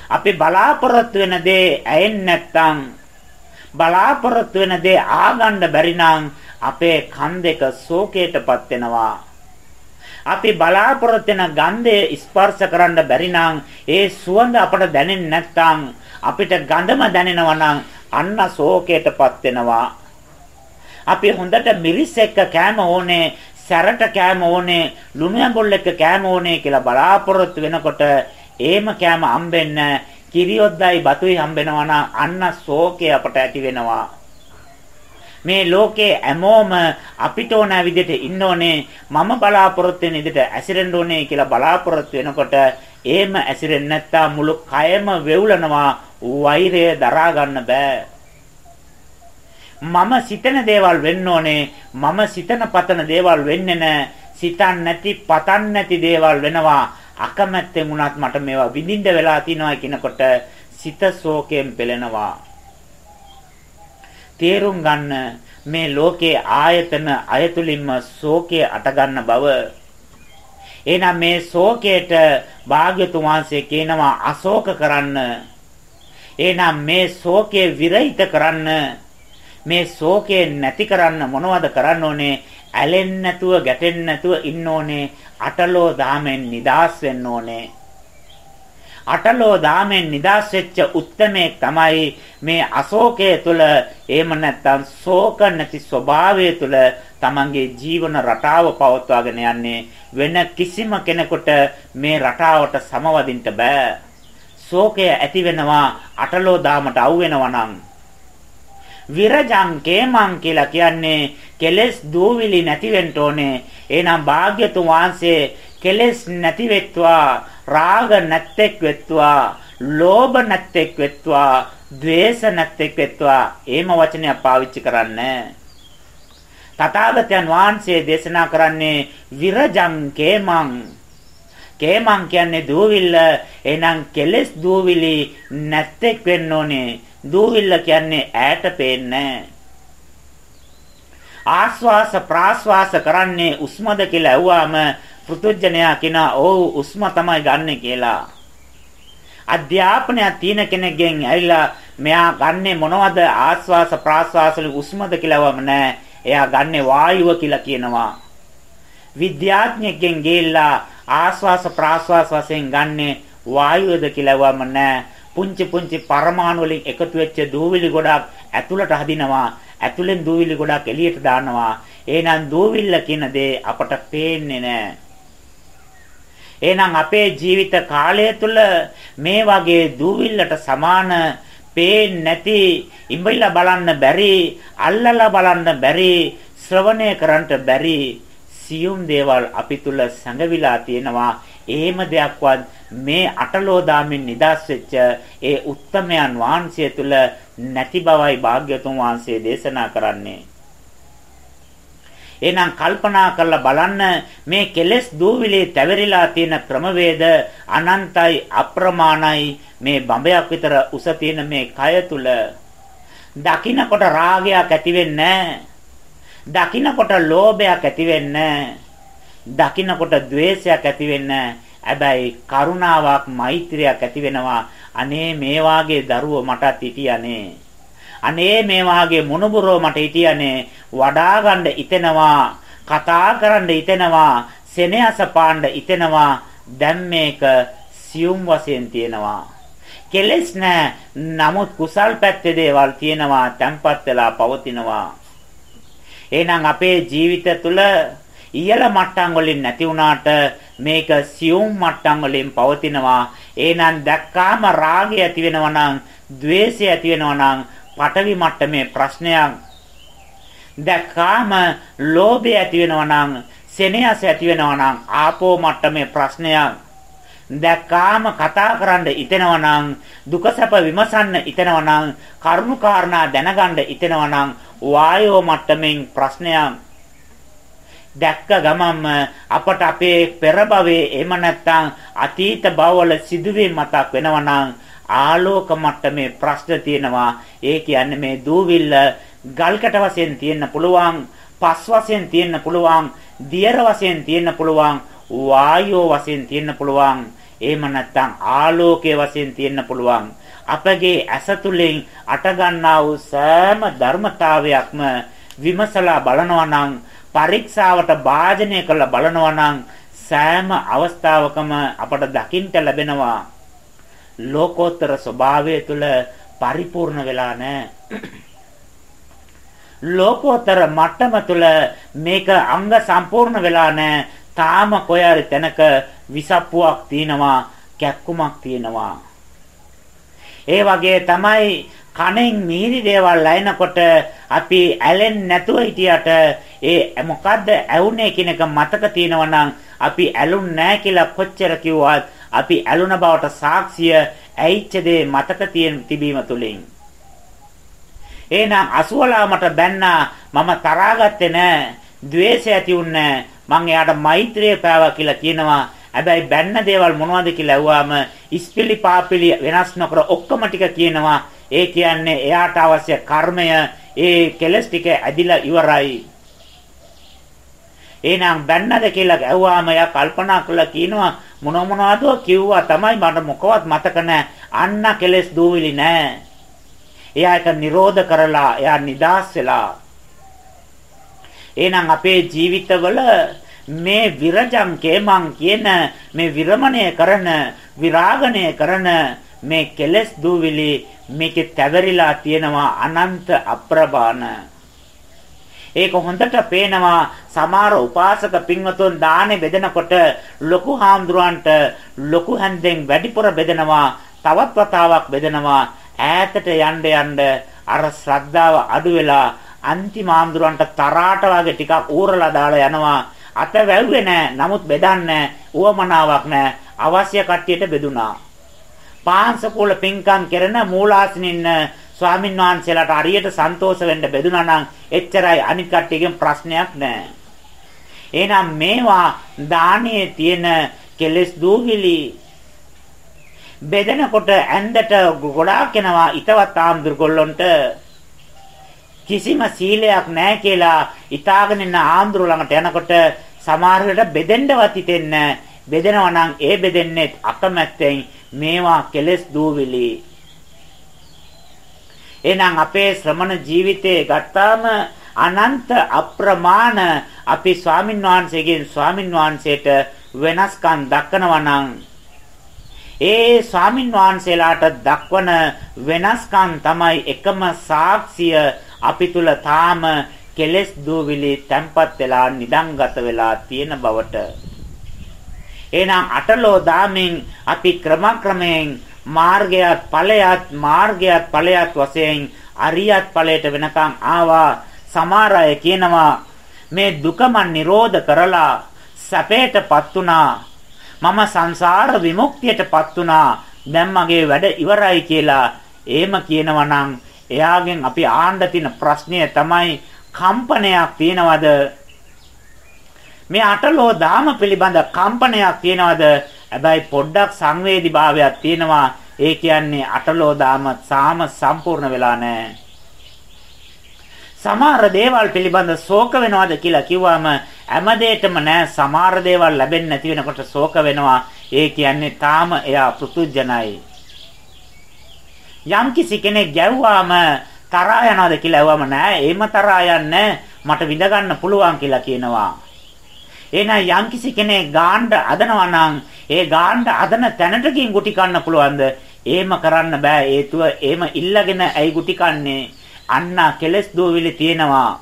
අපි බලාපොරොත්තු වෙන දේ ඇයෙන්නේ නැත්නම් බලාපොරොත්තු වෙන දේ ආගන්න බැරි නම් අපේ කන් දෙක ශෝකයටපත් වෙනවා. අපි බලාපොරොත්තු වෙන ගන්ධය ස්පර්ශ කරන්න බැරි නම් ඒ සුවඳ අපට දැනෙන්නේ නැත්නම් අපිට ගඳම දැනෙනවා නම් අන්න ශෝකයටපත් වෙනවා. අපි හොඳට මිරිස් එක්ක කෑම ඕනේ, සැරට කෑම ඕනේ, ලුණු ඇඹුල් එක්ක කෑම ඕනේ කියලා බලාපොරොත්තු වෙනකොට එහෙම කෑම හම්බෙන්න කිරියොද්දයි බතුයි හම්බෙනවා නම් අන්න ශෝකය අපට ඇති වෙනවා. මේ ලෝකේ හැමෝම අපිට ඕන විදිහට ඉන්න ඕනේ මම බලාපොරොත්තු වෙන විදිහට ඇසිරෙන්න ඕනේ කියලා බලාපොරොත්තු වෙනකොට එහෙම ඇසිරෙන්නේ නැත්තම් මුළු කයම වෙවුලනවා වෛරය දරා ගන්න බෑ මම සිතන දේවල් වෙන්න ඕනේ මම සිතන පතන දේවල් වෙන්නේ නැහැ සිතන් නැති පතන් නැති දේවල් වෙනවා අකමැත්තෙන් වුණත් මට මේවා විඳින්න වෙලා තිනවා කියනකොට සිත ශෝකයෙන් පෙළෙනවා. තේරුම් ගන්න මේ ලෝකේ ආයතන අයතුලින්ම ශෝකය අටගන්න බව. එහෙනම් මේ ශෝකයට භාග්‍යතුන් වහන්සේ කියනවා අශෝක කරන්න. එහෙනම් මේ ශෝකය විරහිත කරන්න මේ ශෝකය නැති කරන්න මොනවද කරන්න ඕනේ? ඇලෙන්නේ නැතුව ගැටෙන්නේ නැතුව ඉන්න ඕනේ. අටලෝ දාමෙන් නිදාස් වෙන්න ඕනේ. අටලෝ දාමෙන් නිදාස් වෙච්ච උත්මේ තමයි මේ අශෝකයේ තුල එහෙම නැත්නම් ශෝක නැති ස්වභාවය තුල තමන්ගේ ජීවන රටාව පවත්වාගෙන යන්නේ වෙන කිසිම කෙනෙකුට මේ රටාවට සමවදින්න බෑ. ශෝකය ඇති වෙනවා අටලෝ දාමට අවු වෙනවා නම් විරජං කේමං කියලා කියන්නේ කෙලෙස් දූවිලි නැති වෙන්න ඕනේ. එහෙනම් භාග්‍යතුන් වහන්සේ කෙලෙස් නැති වෙත්වා, රාග නැත්තේක් වෙත්වා, ලෝභ නැත්තේක් වෙත්වා, ద్వේෂ නැත්තේක් වෙත්වා. එහෙම වචනයක් පාවිච්චි කරන්නේ තථාගතයන් වහන්සේ දේශනා කරන්නේ විරජං කේමං කේමං කියන්නේ දූවිල්ල එහෙනම් කෙලෙස් දූවිලි නැත්තේක් වෙන්න ඕනේ දූවිල්ල කියන්නේ ඈට පේන්නේ ආස්වාස ප්‍රාස්වාස කරන්නේ උස්මද කියලා ඇහුවාම පෘතුජ්ජනයා කියනවා ඔව් උස්ම තමයි ගන්නෙ කියලා. අධ්‍යාපනය තියෙන කෙනෙක්ගෙන් ඇවිල්ලා මෙයා ගන්නෙ මොනවද ආස්වාස ප්‍රාස්වාස වල උස්මද කියලා වම නෑ. එයා ගන්නෙ වායුව කියලා කියනවා. විද්‍යාඥයෙක්ගෙන් ගිහිල්ලා ආස්වාස ප්‍රාස්වාස වශයෙන් ගන්නෙ වායුවද කියලා වම නෑ. පුංචි පුංචි පරමාණු වලින් එකතු වෙච්ච දූවිලි ගොඩක් ඇතුළට හදිනවා. ඇතුළෙන් දූවිලි ගොඩක් එළියට දානවා. එහෙනම් දූවිල්ල කියන දේ අපට පේන්නේ නැහැ. එහෙනම් අපේ ජීවිත කාලය තුළ මේ වගේ දූවිල්ලට සමාන පේන්නේ නැති ඉඹිලා බලන්න බැරි අල්ලලා බලන්න බැරි ශ්‍රවණය කරන්න බැරි සියුම් දේවල් අපි තුල සැඟවිලා තියෙනවා. එහෙම දෙයක්වත් මේ අටලෝදාමින් නිදාස් වෙච්ච ඒ උත්තමයන් වහන්සේ තුල නැති බවයි භාග්‍යතුන් වහන්සේ දේශනා කරන්නේ. එහෙනම් කල්පනා කරලා බලන්න මේ කෙලෙස් දූවිලේ තැවරිලා තියෙන ක්‍රමවේද අනන්තයි අප්‍රමාණයි මේ බඹයක් විතර උස තියෙන මේ කය තුල. දකින්නකොට රාගයක් ඇති වෙන්නේ දකින්නකොට ලෝභයක් ඇති වෙන්නේ දකින්නකොට ද්වේෂයක් ඇති වෙන්නේ. හැබැයි කරුණාවක් මෛත්‍රියක් ඇති වෙනවා. අනේ මේ වාගේ දරුවෝ මටත් හිටියානේ. අනේ මේ වාගේ මොනුබුරෝ මට හිටියනේ. වඩා ගන්න ඉතෙනවා කතා කරන්න ඉතෙනවා සෙනෙහස පාණ්ඩ ඉතෙනවා. දැන් මේක සියුම් වශයෙන් තියෙනවා. කෙලස් නැහැ නමුත් කුසල් පැත්තේ දේවල් තියෙනවා තැම්පත් වෙලා පවතිනවා. එහෙනම් අපේ ජීවිත තුළ ඉහළ මට්ටම් වලින් නැති වුණාට මේක සියුම් මට්ටම් වලින් පවතිනවා. එහෙනම් දැක්කාම රාගය ඇති වෙනවා නම්, ద్వේෂය ඇති වෙනවා නම්, පටවි මට්ටමේ ප්‍රශ්නයක්. දැක්කාම ලෝභය ඇති වෙනවා නම්, සෙනෙහස ඇති වෙනවා නම්, ආපෝ මට්ටමේ ප්‍රශ්නයක්. දැක්කාම කතා කරන්න ඉතෙනවා නම් දුක සැප විමසන්න ඉතෙනවා නම් කරුණු කාරණා දැනගන්න ඉතෙනවා නම් වායෝ මට්ටමින් ප්‍රශ්නයක් දැක්ක ගමන්ම අපට අපේ පෙර භවයේ එහෙම නැත්නම් අතීත භවවල සිදුවීම් මතක් වෙනවා නම් ආලෝක මට්ටමේ ප්‍රශ්න තියෙනවා. ඒ කියන්නේ මේ දූවිල්ල ගල්කට වශයෙන් තියෙන්න පුළුවන් පස් වශයෙන් තියෙන්න පුළුවන් දියර වශයෙන් තියෙන්න පුළුවන් වායෝ වශයෙන් තියෙන්න පුළුවන් එහෙම නැත්නම් ආලෝකයේ වශයෙන් තියෙන්න පුළුවන් අපගේ ඇස තුලින් අට ගන්නා වූ සෑම ධර්මතාවයක්ම විමසලා බලනවා නම් පරීක්ෂාවට භාජනය කරලා බලනවා නම් සෑම අවස්ථාවකම අපට දකින්න ලැබෙනවා ලෝකෝත්තර ස්වභාවය තුළ පරිපූර්ණ වෙලා නැහැ. ලෝකෝත්තර මට්ටම තුළ මේක අංග සම්පූර්ණ වෙලා නැහැ. තාම කොයාරි තැනක විසප්පුවක් තියෙනවා, කැක්කුමක් තියෙනවා. ඒ වගේ තමයි කණෙන් මිහිරි දේවල් ලයිනකොට අපි ඇලෙන්නේ නැතුව හිටියට ඒ මොකද්ද ඇවුනේ කියන එක මතක තියෙනවා නම් අපි ඇලුන් නැහැ කියලා කොච්චර කිව්වත් අපි ඇලුන බවට සාක්ෂිය ඇයිච්ච දේ මතක තියෙන තිබීම තුලින් එහෙනම් අසුවලා මට බැන්නා මම තරහාගත්තේ නැහැ ද්වේෂය ඇති උන්නේ මං එයාට මෛත්‍රිය පෑවා කියලා කියනවා හැබැයි බැන්න දේවල් මොනවද කියලා ඇහුවාම ඉස්පිලි පාපිලි වෙනස් නොකර ඔක්කොම ටික කියනවා ඒ කියන්නේ එයාට අවශ්‍ය කර්මය ඒ කෙලස් ටික ඇදිලා ඉවරයි. එහෙනම් බැන්නද කියලා ඇහුවාම එයා කල්පනා කළා කියනවා මොන මොනවද කිව්වා තමයි මට මොකවත් මතක නැහැ. අන්න කෙලස් දූවිලි නැහැ. එයා ඒක නිරෝධ කරලා එයා නිදාස් වෙලා. එහෙනම් අපේ ජීවිතවල මේ විරජං කේමං කියන මේ විරමණය කරන විරාගණය කරන මේ කෙලස් දූවිලි මේකේ තැවරිලා තියෙනවා අනන්ත අප්‍රබාන ඒක හොඳට පේනවා සමහර උපාසක පින්වතුන් දානේ බෙදනකොට ලොකු හාමුදුරන්ට ලොකු හැන්දෙන් වැඩිපුර බෙදනවා තවත් වතාවක් බෙදනවා. ඈතට යන්න යන්න අර ශ්‍රද්ධාව අඩු වෙලා අන්තිම හාමුදුරන්ට තරාට වගේ ටිකක් ඌරලා දාලා යනවා. අත වැව්වේ නැහැ නමුත් බෙදන්නේ උවමනාවක් නැහැ අවශ්‍ය කට්ටියට බෙදුනා. පාංශකූල පින්කම් කරන මූලාසනින් ස්වාමින් වහන්සේලාට හරියට සන්තෝෂ වෙන්න බෙදුනා නම් එච්චරයි අනිත් කට්ටියගෙන් ප්‍රශ්නයක් නැහැ. එහෙනම් මේවා දානයේ තියෙන කෙලස් දූවිලි බෙදෙනකොට ඇඳට ගොඩාක් එනවා. ිතවත් ආම්දුරගොල්ලොන්ට කිසිම සීලයක් නැහැ කියලා ඊතාගෙන ඉන්න ආම්දුර ළඟට යනකොට සමහර වෙලට බෙදෙන්නවත් හිතෙන්නේ බෙදෙනවා නම් ඒ බෙදෙන්නේ අකමැත්තෙන් මේවා කෙලස් දූවිලි. එහෙනම් අපේ ශ්‍රමණ ජීවිතේ ගත්තාම අනන්ත අප්‍රමාණ අපි ස්වාමින් වහන්සේගෙන් ස්වාමින් වහන්සේට වෙනස්කම් දක්වනවා නම් ඒ ස්වාමින් වහන්සේලාට දක්වන වෙනස්කම් තමයි එකම සාක්ෂිය අපි තුල තාම කෙලස් දූවිලි තැම්පත් වෙලා නිදන්ගත වෙලා තියෙන බවට. එහෙනම් අටලෝ දාමින් අපි ක්‍රමක්‍රමයෙන් මාර්ගයත් ඵලයත් මාර්ගයත් ඵලයත් වශයෙන් අරියත් ඵලයට වෙනකන් ආවා. සමහර අය කියනවා මේ දුකම නිරෝධ කරලා සැපයටපත් උනා මම සංසාර විමුක්තියටපත් උනා දැන් මගේ වැඩ ඉවරයි කියලා. එහෙම කියනවා නම් එයාගෙන් අපි ආන්න තියෙන ප්‍රශ්නය තමයි කම්පනයක් තියනවද මේ අටලෝ දාම පිළිබඳ කම්පනයක් තියනවද? හැබැයි පොඩ්ඩක් සංවේදී භාවයක් තියෙනවා. ඒ කියන්නේ අටලෝ දාම සාම සම්පූර්ණ වෙලා නැහැ. සමහර දේවල් පිළිබඳ ශෝක වෙනවද කියලා කිව්වම හැම දෙයකම නෑ සමහර දේවල් ලැබෙන්නේ නැති වෙනකොට ශෝක වෙනවා. ඒ කියන්නේ තාම එයා පෘතුජනයි. යම් කිසි කෙනෙක් ගැව්වාම තරහා යනවාද කියලා ඇහුවම නෑ එහෙම තරහා යන්නේ මට විඳ ගන්න පුළුවන් කියලා කියනවා එහෙනම් යම්කිසි කෙනෙක් ගාණ්ඩ අදනවා නම් ඒ ගාණ්ඩ අදන තැනට ගින් ගුටි කන්න පුළුවන්ද? එහෙම කරන්න බෑ. හේතුව එහෙම ඉල්ලගෙන ඇයි ගුටි කන්නේ? අන්න කෙලස් දෝවිලි තියෙනවා.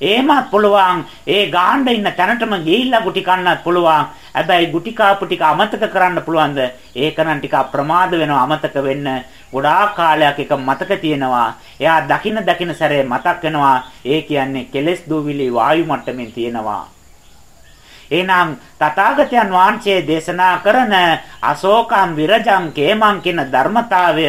එහෙමත් පුළුවන් ඒ ගාණ්ඩ ඉන්න තැනටම ගිහිල්ලා ගුටි කන්නත් පුළුවන්. හැබැයි ගුටි කාපු ටික අමතක කරන්න පුළුවන්ද? ඒක නම් ටික අප්‍රමාද වෙනවා අමතක වෙන්න. ගොඩාක් කාලයක් එක මතක තියෙනවා. එයා දකින දකින සැරේ මතක් වෙනවා. ඒ කියන්නේ කෙලස් දූවිලි වායු මට්ටමින් තියෙනවා. එහෙනම් තථාගතයන් වහන්සේ දේශනා කරන අශෝකම් විරජං කේමං කියන ධර්මතාවය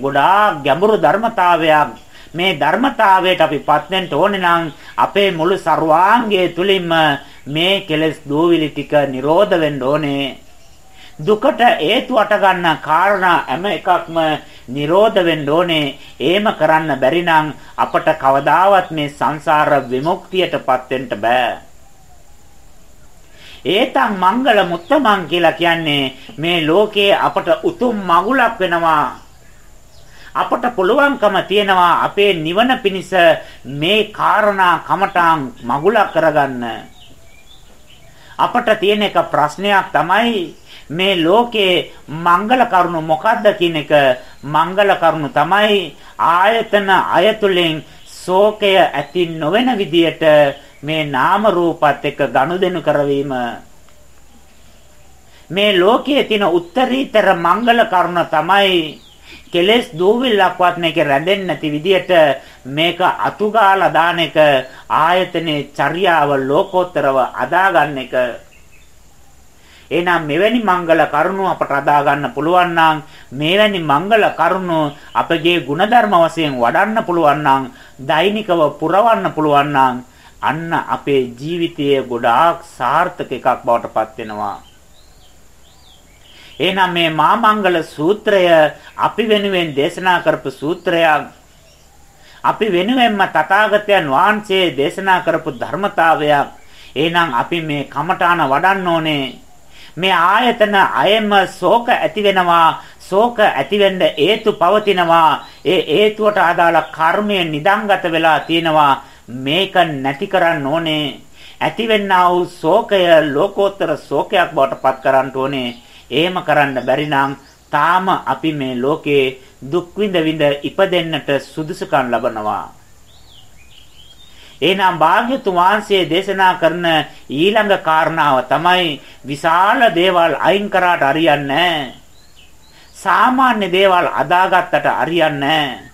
ගොඩාක් ගැඹුරු ධර්මතාවයක්. මේ ධර්මතාවයට අපිපත් වෙන්න ඕනේ නම් අපේ මුළු ਸਰවාංගය තුලින්ම මේ කෙලෙස් දූවිලි ටික නිරෝධ වෙන්න ඕනේ. දුකට හේතු අට ගන්න කාරණා හැම එකක්ම නිරෝධ වෙන්න ඕනේ. එහෙම කරන්න බැරි නම් අපට කවදාවත් මේ සංසාර විමුක්තියටපත් වෙන්න බෑ. ඒතං මංගල මුත්තමන් කියලා කියන්නේ මේ ලෝකයේ අපට උතුම් මගුලක් වෙනවා. අපට පුළුවන්කම තියෙනවා අපේ නිවන පිණිස මේ කාරණා කමටාන් මගුලක් කරගන්න. අපට තියෙන එක ප්‍රශ්නයක් තමයි මේ ලෝකේ මංගල කරුණු මොකද්ද කියන එක මංගල කරුණු තමයි ආයතන අයතුලින් ශෝකය ඇති නොවන විදියට මේ නාම රූපات එක්ක ගනුදෙනු කරවීම මේ ලෝකයේ තියෙන උත්තරීතර මංගල කරුණ තමයි කෙලෙස් දූවිල්ලක්වත් මේක රැඳෙන්නේ නැති විදියට මේක අතුගාලා දාන එක ආයතනයේ චර්යාව ලෝකෝත්තරව අදාගන්න එක එහෙනම් මෙවැනි මංගල කරුණු අපට අදා ගන්න පුළුවන් නම් මෙවැනි මංගල කරුණු අපගේ ಗುಣධර්ම වශයෙන් වඩන්න පුළුවන් නම් දෛනිකව පුරවන්න පුළුවන් නම් අන්න අපේ ජීවිතයේ ගොඩාක් සාර්ථක එකක් බවට පත් වෙනවා. එහෙනම් මේ මාමංගල සූත්‍රය අපි වෙනුවෙන් දේශනා කරපු සූත්‍රයක්. අපි වෙනුවෙන්ම තථාගතයන් වහන්සේ දේශනා කරපු ධර්මතාවයක්. එහෙනම් අපි මේ කමඨාන වඩන්න ඕනේ. මේ ආයතන අයම ශෝක ඇති වෙනවා ශෝක ඇතිවෙන්න හේතු පවතිනවා ඒ හේතුවට අදාළ කර්මය නිදන්ගත වෙලා තියෙනවා මේක නැති කරන්න ඕනේ. ඇතිවෙන්නා වූ ශෝකය ලෝකෝත්තර ශෝකයක් බවට පත් කරන්න ඕනේ. එහෙම කරන්න බැරි තාම අපි මේ ලෝකේ දුක් විඳ විඳ ඉපදෙන්නට සුදුසුකම් ලබනවා. එහෙනම් භාග්‍යතුන් වහන්සේ දේශනා කරන ඊළඟ කාරණාව තමයි විශාල දේවල් අයින් කරාට හරියන්නේ සාමාන්‍ය දේවල් අදාගත්තට හරියන්නේ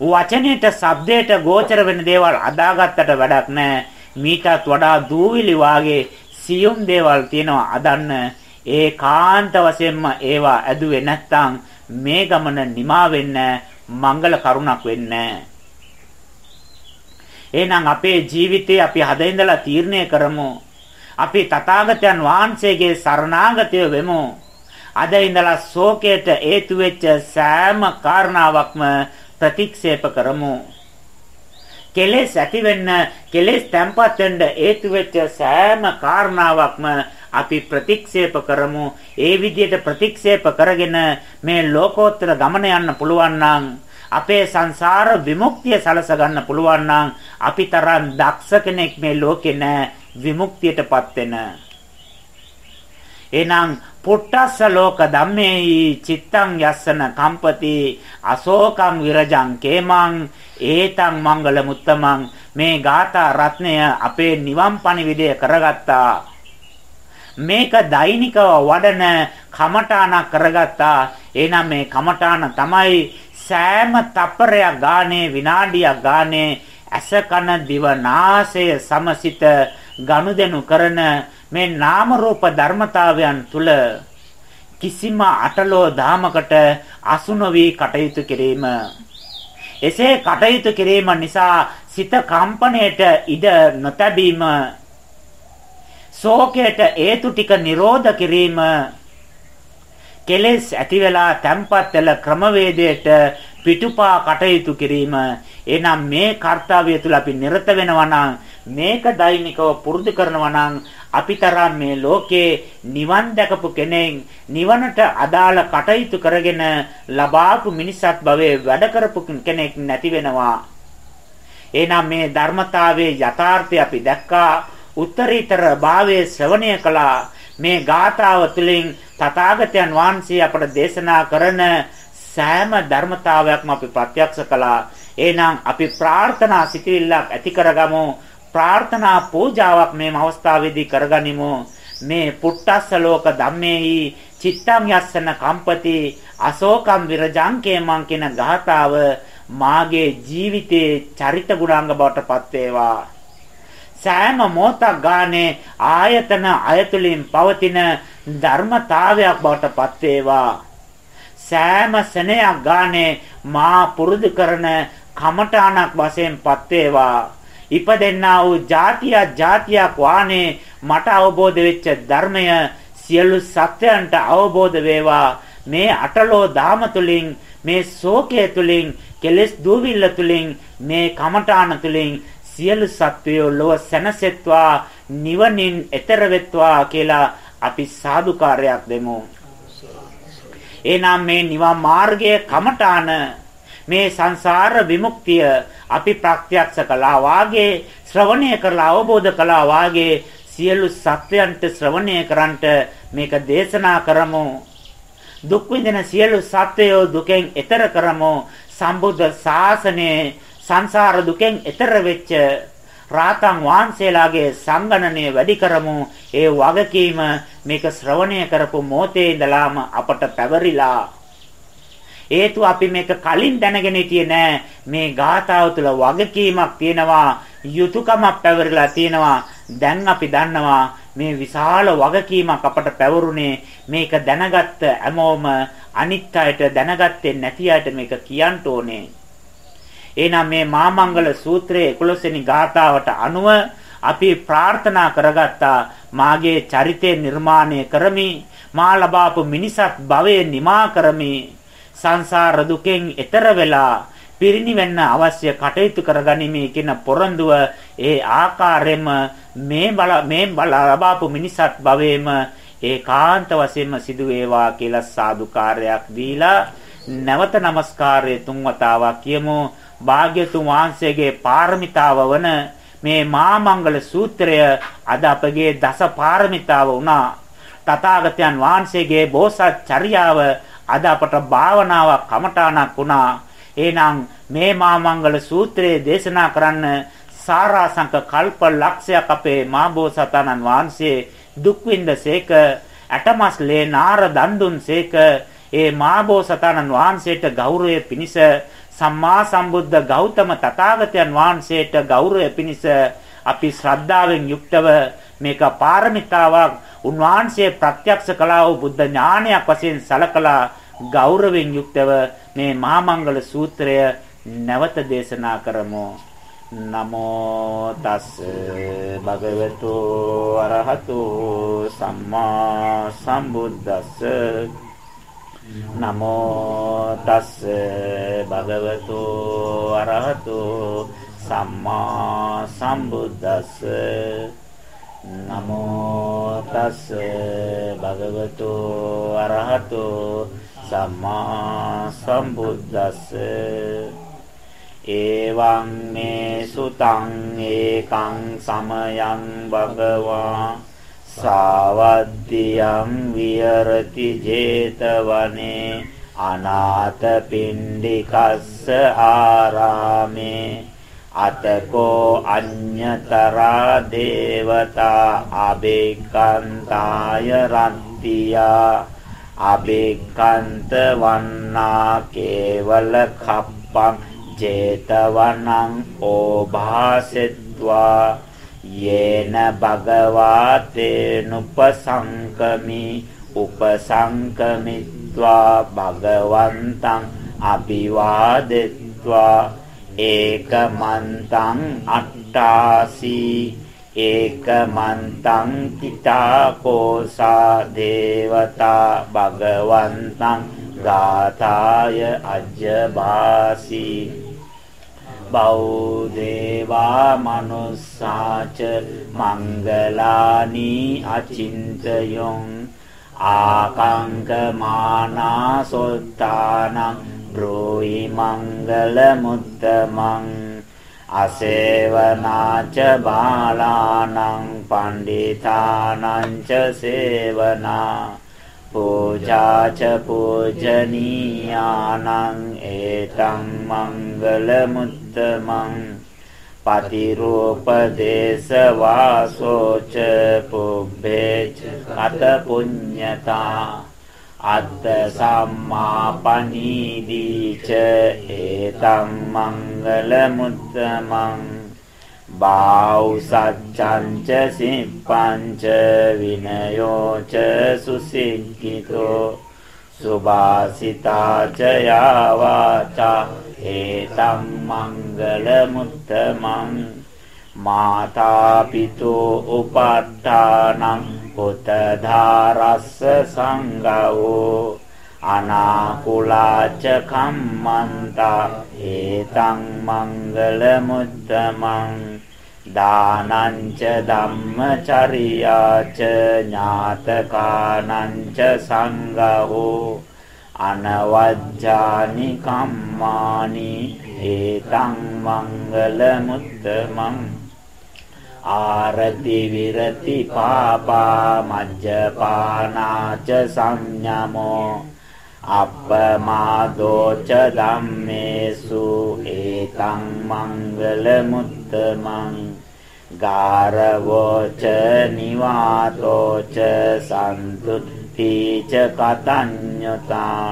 වචනෙට, ශබ්දයට ගෝචර වෙන දේවල් අදාගත්තට වැඩක් නැහැ. මීටත් වඩා දූවිලි වාගේ සියුම් දේවල් තියෙනවා අදන්න. ඒකාන්ත වශයෙන්ම ඒවා ඇදුවේ නැත්තම් මේ ගමන නිමා වෙන්න මංගල කරුණක් වෙන්නේ එහෙනම් අපේ ජීවිතේ අපි හද ඉඳලා තීරණය කරමු. අපි තථාගතයන් වහන්සේගේ සරණාගතය වෙමු. අද ඉඳලා ශෝකයට හේතු වෙච්ච සෑම කාරණාවක්ම ප්‍රතික්ෂේප කරමු. කෙලෙස් ඇති වෙන්න, කෙලෙස් තැම්පත් වෙන්න හේතු වෙච්ච සෑම කාරණාවක්ම අපි ප්‍රතික්ෂේප කරමු. ඒ විදිහට ප්‍රතික්ෂේප කරගෙන මේ ලෝකෝත්තර ගමන යන්න පුළුවන් නම් අපේ සංසාර විමුක්තිය සලස ගන්න පුළුවන් නම් අපි තරම් දක්ෂ කෙනෙක් මේ ලෝකේ නැහැ විමුක්තියටපත් වෙන. එහෙනම් පුට්ටස්ස ලෝක ධම්මේහි චිත්තං යස්සන කම්පති අශෝකං විරජං කේමං ඒතං මංගල මුත්තමං මේ ગાථා රත්නය අපේ නිවන් පණිවිඩය කරගත්තා මේක දෛනිකව වඩන කමඨාන කරගත්තා. එහෙනම් මේ කමඨාන තමයි සෑම තප්පරයක් ගානේ විනාඩියක් ගානේ ඇස කන දිව නාසය සමසිත ගනුදෙනු කරන මේ නාම රූප ධර්මතාවයන් තුල කිසිම අටලෝ දාමකට අසු නොවි කටයුතු කිරීම. එසේ කටයුතු කිරීම නිසා සිත කම්පණයට ඉඩ නොතැබීම ශෝකයට හේතු ටික නිරෝධ කිරීම. කෙලෙස් ඇති වෙලා තැම්පත් වෙල ක්‍රමවේදයට පිටුපා කටයුතු කිරීම. එනම් මේ කාර්යය තුල අපි නිරත වෙනවා නම් මේක දෛනිකව පුරුදු කරනවා නම් අපිතරම් මේ ලෝකේ නිවන් දැකපු කෙනෙක් නිවනට අදාළ කටයුතු කරගෙන ලබාපු මිනිසත් භවයේ වැඩ කරපු කෙනෙක් නැති වෙනවා. එහෙනම් මේ ධර්මතාවයේ යථාර්ථය අපි දැක්කා. උත්තරීතර භාවයේ ශ්‍රවණය කළා මේ ගාථාව තුළින් තථාගතයන් වහන්සේ අපට දේශනා කරන සෑම ධර්මතාවයක්ම අපි ප්‍රත්‍යක්ෂ කළා. එහෙනම් අපි ප්‍රාර්ථනා සිටිල්ලක් ඇති කරගමු. ප්‍රාර්ථනා පූජාවක් මේ අවස්ථාවේදී කරගනිමු. මේ පුට්ටස්ස ලෝක ධම්මේහි චිත්තං යස්සන කම්පති අශෝකම් විරජංකේමං කියන ගාථාව මාගේ ජීවිතයේ චරිත ගුණාංග බවට පත් වේවා. සෑම මොහොතක් ගානේ ආයතන අයතුලින් පවතින ධර්මතාවයක් බවට පත් වේවා. සෑම සෙනෙයක් ගානේ මා පුරුදු කරන කමඨාණක් වශයෙන් පත් වේවා. ඉපදෙන්නා වූ જાතිය જાතියක් වානේ මට අවබෝධ වෙච්ච ධර්මය සියලු සත්‍යයන්ට අවබෝධ වේවා. මේ අටලෝ දාම තුලින් මේ ශෝකය තුලින් කෙලෙස් දූවිල්ල තුලින් මේ කමඨාන තුලින් සියලු සත්වයෝ ලොව සැනසෙත්වා නිවනින් එතර වෙත්වා කියලා අපි සාදුකාරයක් දෙමු. එහෙනම් මේ නිවන් මාර්ගයේ කමඨාන මේ සංසාර විමුක්තිය අපි ප්‍රත්‍යක්ෂ කළා වාගේ ශ්‍රවණය කරලා අවබෝධ කළා වාගේ සියලු සත්වයන්ට ශ්‍රවණය කරන්ට මේක දේශනා කරමු දුක් විඳින සියලු සත්වයෝ දුකෙන් එතර කරමු සම්බුද්ධ ශාසනයේ සංසාර දුකෙන් එතර වෙච්ච රාතන් වහන්සේලාගේ සංගණනය වැඩි කරමු. ඒ වගකීම මේක ශ්‍රවණය කරපු මොහොතේ ඉඳලාම අපට පැවරිලා. හේතුව අපි මේක කලින් දැනගෙන හිටියේ නෑ. මේ ගාථාව තුළ වගකීමක් තියෙනවා යුතුයකමක් පැවරිලා තියෙනවා. දැන් අපි දන්නවා මේ විශාල වගකීමක් අපට පැවරුනේ මේක දැනගත්ත හැමෝම අනිත් අයට දැනගත්තේ නැති අයට මේක කියන්න ඕනේ. එහෙනම් මේ මාමංගල සූත්‍රයේ 11 වෙනි ගාථාවට අනුව අපි ප්‍රාර්ථනා කරගත්තා මාගේ චරිතය නිර්මාණය කරමි මා ලබාපු මිනිසත් භවයේ නිමා කරමි සංසාර දුකෙන් එතර වෙලා පිරිනිවෙන්න අවශ්‍ය කටයුතු කරගනිමි කියන පොරොන්දුව ඒ ආකාරයෙන්ම මේ බල මේ බල ලබාපු මිනිසත් භවයේම ඒකාන්ත වශයෙන්ම සිදු වේවා කියලා සාදුකාරයක් දීලා නැවත নমස්කාරය තුන් වතාවක් කියමු. භාග්‍යතුන් වහන්සේගේ පාරමිතාව වන මේ මහා මංගල සූත්‍රය අද අපගේ දස පාරමිතාව වුණා. තථාගතයන් වහන්සේගේ බෝසත් චර්යාව අද අපට භාවනාවක් කමඨාණක් වුණා. එහෙනම් මේ මහා මංගල සූත්‍රයේ දේශනා කරන්න සාරාංශක කල්ප ලක්ෂයක් අපේ මහා බෝසතාණන් වහන්සේ දුක් විඳසේක ඇටමස්ලේ නාර දන් දුන්සේක ඒ මහා බෝසතාණන් වහන්සේට ගෞරවය පිණිස සම්මා සම්බුද්ධ ගෞතම තථාගතයන් වහන්සේට ගෞරවය පිණිස අපි ශ්‍රද්ධාවෙන් යුක්තව මේක පාරමිතාවක් උන්වහන්සේ ප්‍රත්‍යක්ෂ කළා වූ බුද්ධ ඥානයක් වශයෙන් සලකලා ගෞරවයෙන් යුක්තව මේ මහා මංගල සූත්‍රය නැවත දේශනා කරමු. නමෝ තස් භගවතු අරහතු සම්මා සම්බුද්දස්ස නමෝ තස් භගවතු අරහතු සම්මා සම්බුද්දස්ස. නමෝ තස් භගවතු අරහතු සම්මා සම්බුද්දස්ස. එවං මේ සුතං ඒකං සමයං භගවා සාවද්දියං විහෙරති 제තවනේ අනාථ පිණ්ඩිකස්ස ආරාමේ අතකෝ අඤ්ඤතරා දේවතා අබේකන්තාය රන්තියා අබේකන්ත වන්නා කේවල කප්පං 제තවනං ඕභාසෙත්වා යේන භගවාතේනුපසංකමි. උපසංකමිත්වා භගවන්තං අභිවාදෙත්වා. ඒකමන්තං අට්ඨාසි. ඒකමන්තං තිතාකෝසා දේවතා භගවන්තං. ගාථාය අජ්ජබාසී බෞදේවා මනුස්සාච මංගලානි අචින්තයොං ආකංකමානා සොත්තානං බ්‍රෝහි මංගල මුත්තමං අසේවනාච බාලානං පණ්ඩිතානං ච සේවනා පූජාච පූජනීයානං ඒතං මංගල මුත්තමං පතිරූපදේශ වාසෝච පුබ්බේච අත පුඤ්ඤතා අත්ත සම්මාපනීදීච ඒතං මංගල මුත්තමං බාහු සච්ඡංච සිප්පංච විනයෝච සුසික්ඛිතෝ සුභාසිතාච යාවාචා ඒතං මංගල මුත්තමං මාතා පිතෝ උපට්ඨානං පුත ධාරස්ස සංගවෝ අනාකුලාච කම්මන්තා ඒතං මංගල මුත්තමං දානංච ධම්මචරියාච ඥාතකානංච සංඝෝ අනවජ්ජානි කම්මානි ඒතං මංගල මුත්තමං ආරති විරති පාපා මජ්ජපානාච සංඥමෝ අප්පමාදෝච ධම්මේසු ඒතං මංගල මුත්තමං ගාරවෝච නිවාතෝච සන්තුත්තිච කතඤ්ඤතා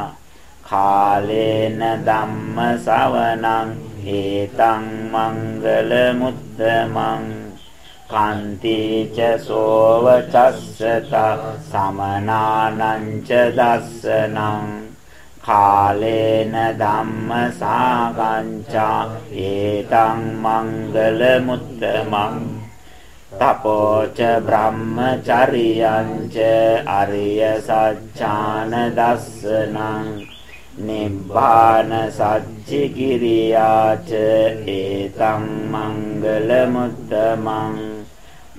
කාලේන ධම්ම සවනං ඒතං මංගල මුත්තමං කන්තිච සෝව චස්සත සමනානං ච දස්සනං කාලේන ධම්ම සාගංචා ඒතං මංගල මුත්තමං තපෝච බ්‍රහ්මචරියං ච අරිය සච්ඡාන දස්සනං නිබ්බාන සච්චි කිරියාච ඒතං මංගල මුත්තමං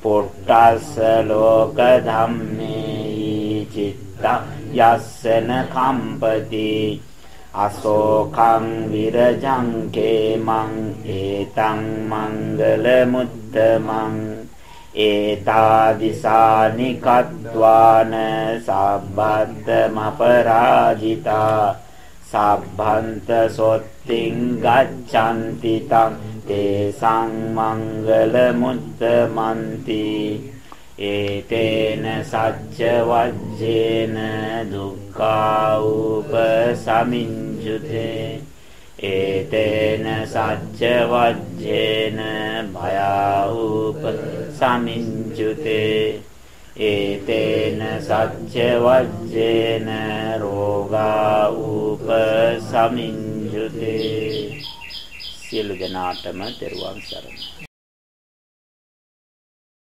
පුට්ටස්ස ලෝක ධම්මේ චිත්ත යස්සන කම්පති අසෝකං විරජං කේමං ඒතං මංගල මුත්තමං ඒතාදිසානි කත්වාන සබ්බත්තමපරාජිතා සබ්බන්ත සොත්තිං ගච්ඡanti තං තේසං මංගල මුත්තමන්ති ඒතේන සච්ච වජ්ජේන දුක්ඛා උපසමිඤ්ජුතේ ඒතේන සච්ච වජ්ජේන භයා උපසමිඤ්ජුතේ ඒතේන සච්ච වජ්ජේන රෝගා උපසමිඤ්ජුතේ සියලු දෙනාටම දරුවන් සරණයි.